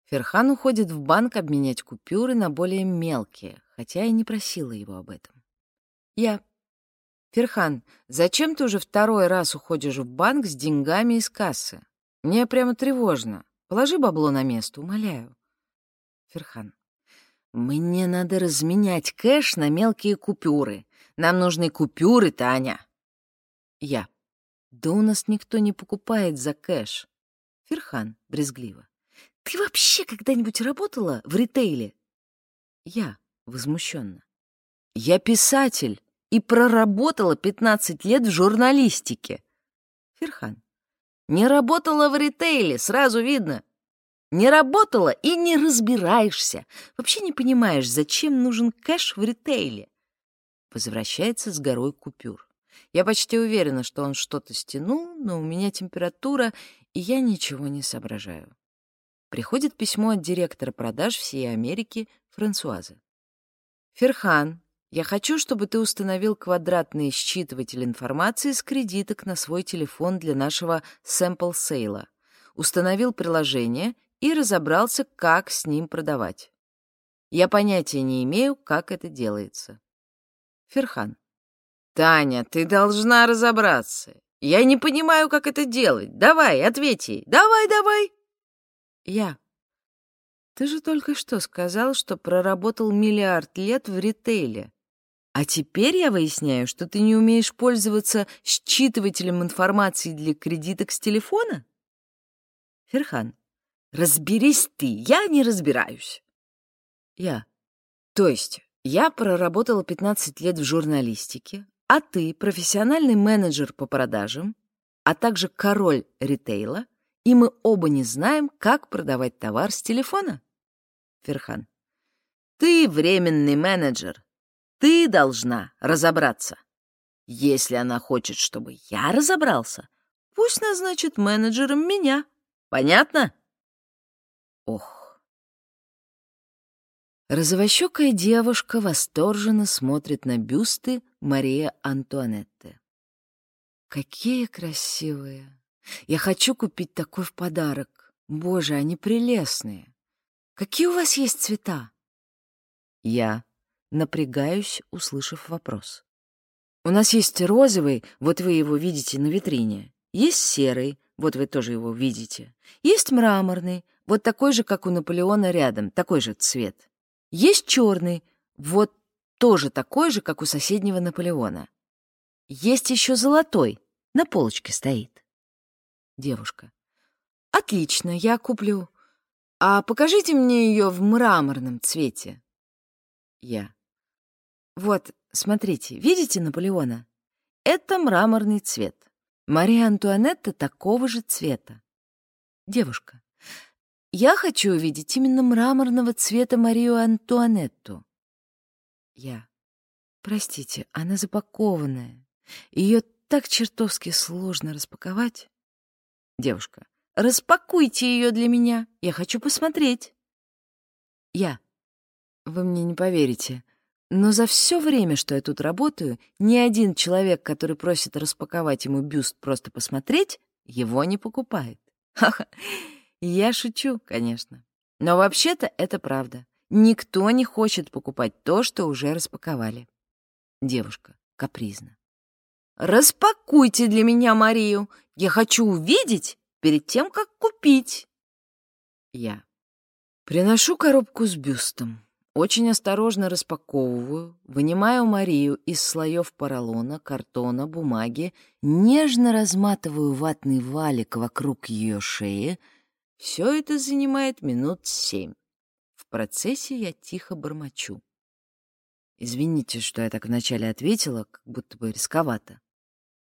Ферхан уходит в банк обменять купюры на более мелкие, хотя и не просила его об этом. Я. Ферхан, зачем ты уже второй раз уходишь в банк с деньгами из кассы? Мне прямо тревожно. Положи бабло на место, умоляю. Ферхан. Мне надо разменять кэш на мелкие купюры. Нам нужны купюры, Таня. Я. Да у нас никто не покупает за кэш. Ферхан брезгливо. Ты вообще когда-нибудь работала в ритейле? Я. Возмущенно. Я писатель и проработала 15 лет в журналистике. Ферхан. Не работала в ритейле, сразу видно. Не работала и не разбираешься. Вообще не понимаешь, зачем нужен кэш в ритейле. Возвращается с горой купюр. Я почти уверена, что он что-то стянул, но у меня температура, и я ничего не соображаю. Приходит письмо от директора продаж всей Америки Франсуазы. «Ферхан, я хочу, чтобы ты установил квадратный считыватель информации с кредиток на свой телефон для нашего sample сейла, установил приложение и разобрался, как с ним продавать. Я понятия не имею, как это делается. Ферхан. Таня, ты должна разобраться. Я не понимаю, как это делать. Давай, ответь ей. Давай, давай. Я. Ты же только что сказал, что проработал миллиард лет в ритейле. А теперь я выясняю, что ты не умеешь пользоваться считывателем информации для кредиток с телефона? Ферхан, разберись ты, я не разбираюсь. Я. То есть, я проработала 15 лет в журналистике, а ты профессиональный менеджер по продажам, а также король ритейла, и мы оба не знаем, как продавать товар с телефона? Ферхан. Ты временный менеджер, ты должна разобраться. Если она хочет, чтобы я разобрался, пусть назначит менеджером меня. Понятно? Ох. Розовощекая девушка восторженно смотрит на бюсты Мария Антуанетты. Какие красивые! Я хочу купить такой в подарок. Боже, они прелестные. Какие у вас есть цвета? Я Напрягаюсь, услышав вопрос. У нас есть розовый, вот вы его видите на витрине. Есть серый, вот вы тоже его видите. Есть мраморный, вот такой же, как у Наполеона рядом, такой же цвет. Есть черный, вот тоже такой же, как у соседнего Наполеона. Есть еще золотой, на полочке стоит. Девушка. Отлично, я куплю. А покажите мне ее в мраморном цвете. Я. Вот, смотрите, видите Наполеона? Это мраморный цвет. Мария Антуанетта такого же цвета. Девушка. Я хочу увидеть именно мраморного цвета Марию Антуанетту. Я. Простите, она запакованная. Ее так чертовски сложно распаковать. Девушка. Распакуйте ее для меня. Я хочу посмотреть. Я. Вы мне не поверите. Но за все время, что я тут работаю, ни один человек, который просит распаковать ему бюст просто посмотреть, его не покупает. Ха-ха. Я шучу, конечно. Но вообще-то это правда. Никто не хочет покупать то, что уже распаковали. Девушка капризно. «Распакуйте для меня Марию. Я хочу увидеть перед тем, как купить». Я приношу коробку с бюстом. Очень осторожно распаковываю, вынимаю Марию из слоев поролона, картона, бумаги, нежно разматываю ватный валик вокруг ее шеи. Все это занимает минут семь. В процессе я тихо бормочу. Извините, что я так вначале ответила, как будто бы рисковато.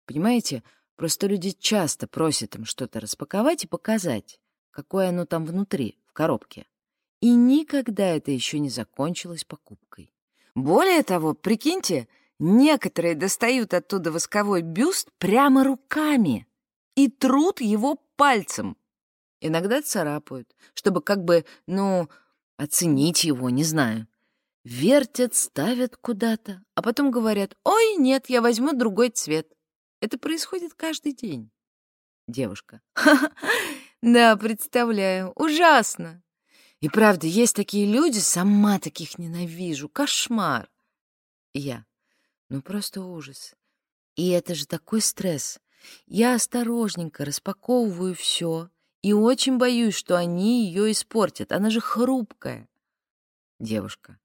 Понимаете, просто люди часто просят им что-то распаковать и показать, какое оно там внутри, в коробке. И никогда это еще не закончилось покупкой. Более того, прикиньте, некоторые достают оттуда восковой бюст прямо руками и трут его пальцем. Иногда царапают, чтобы как бы, ну, оценить его, не знаю. Вертят, ставят куда-то, а потом говорят, «Ой, нет, я возьму другой цвет». Это происходит каждый день. Девушка. Ха -ха, да, представляю, ужасно. И правда, есть такие люди, сама таких ненавижу. Кошмар. я. Ну, просто ужас. И это же такой стресс. Я осторожненько распаковываю все и очень боюсь, что они ее испортят. Она же хрупкая. Девушка.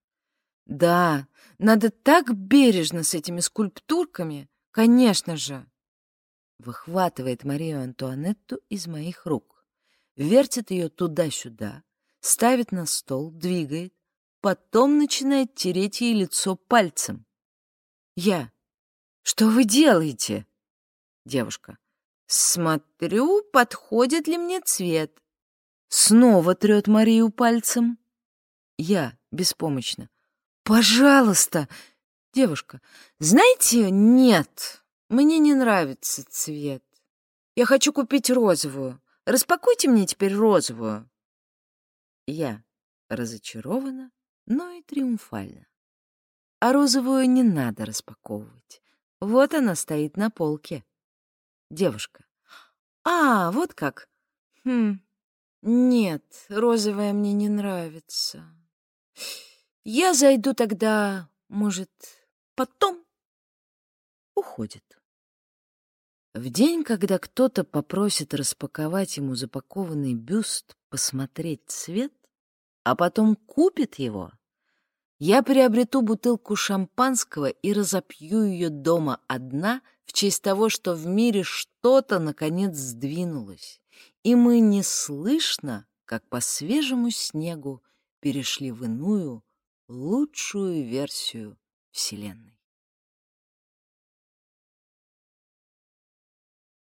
Да, надо так бережно с этими скульптурками. Конечно же. Выхватывает Марию Антуанетту из моих рук. Вертит ее туда-сюда, ставит на стол, двигает, потом начинает тереть ей лицо пальцем. Я. Что вы делаете? Девушка. Смотрю, подходит ли мне цвет. Снова трет Марию пальцем. Я беспомощно. Пожалуйста. Девушка. Знаете, нет, мне не нравится цвет. Я хочу купить розовую. Распакуйте мне теперь розовую. Я разочарована, но и триумфально. А розовую не надо распаковывать. Вот она стоит на полке. Девушка. А, вот как. Хм. Нет, розовая мне не нравится. Я зайду тогда, может, потом. Уходит. В день, когда кто-то попросит распаковать ему запакованный бюст, посмотреть цвет, а потом купит его, я приобрету бутылку шампанского и разопью ее дома одна в честь того, что в мире что-то, наконец, сдвинулось, и мы неслышно, как по свежему снегу, перешли в иную, лучшую версию Вселенной.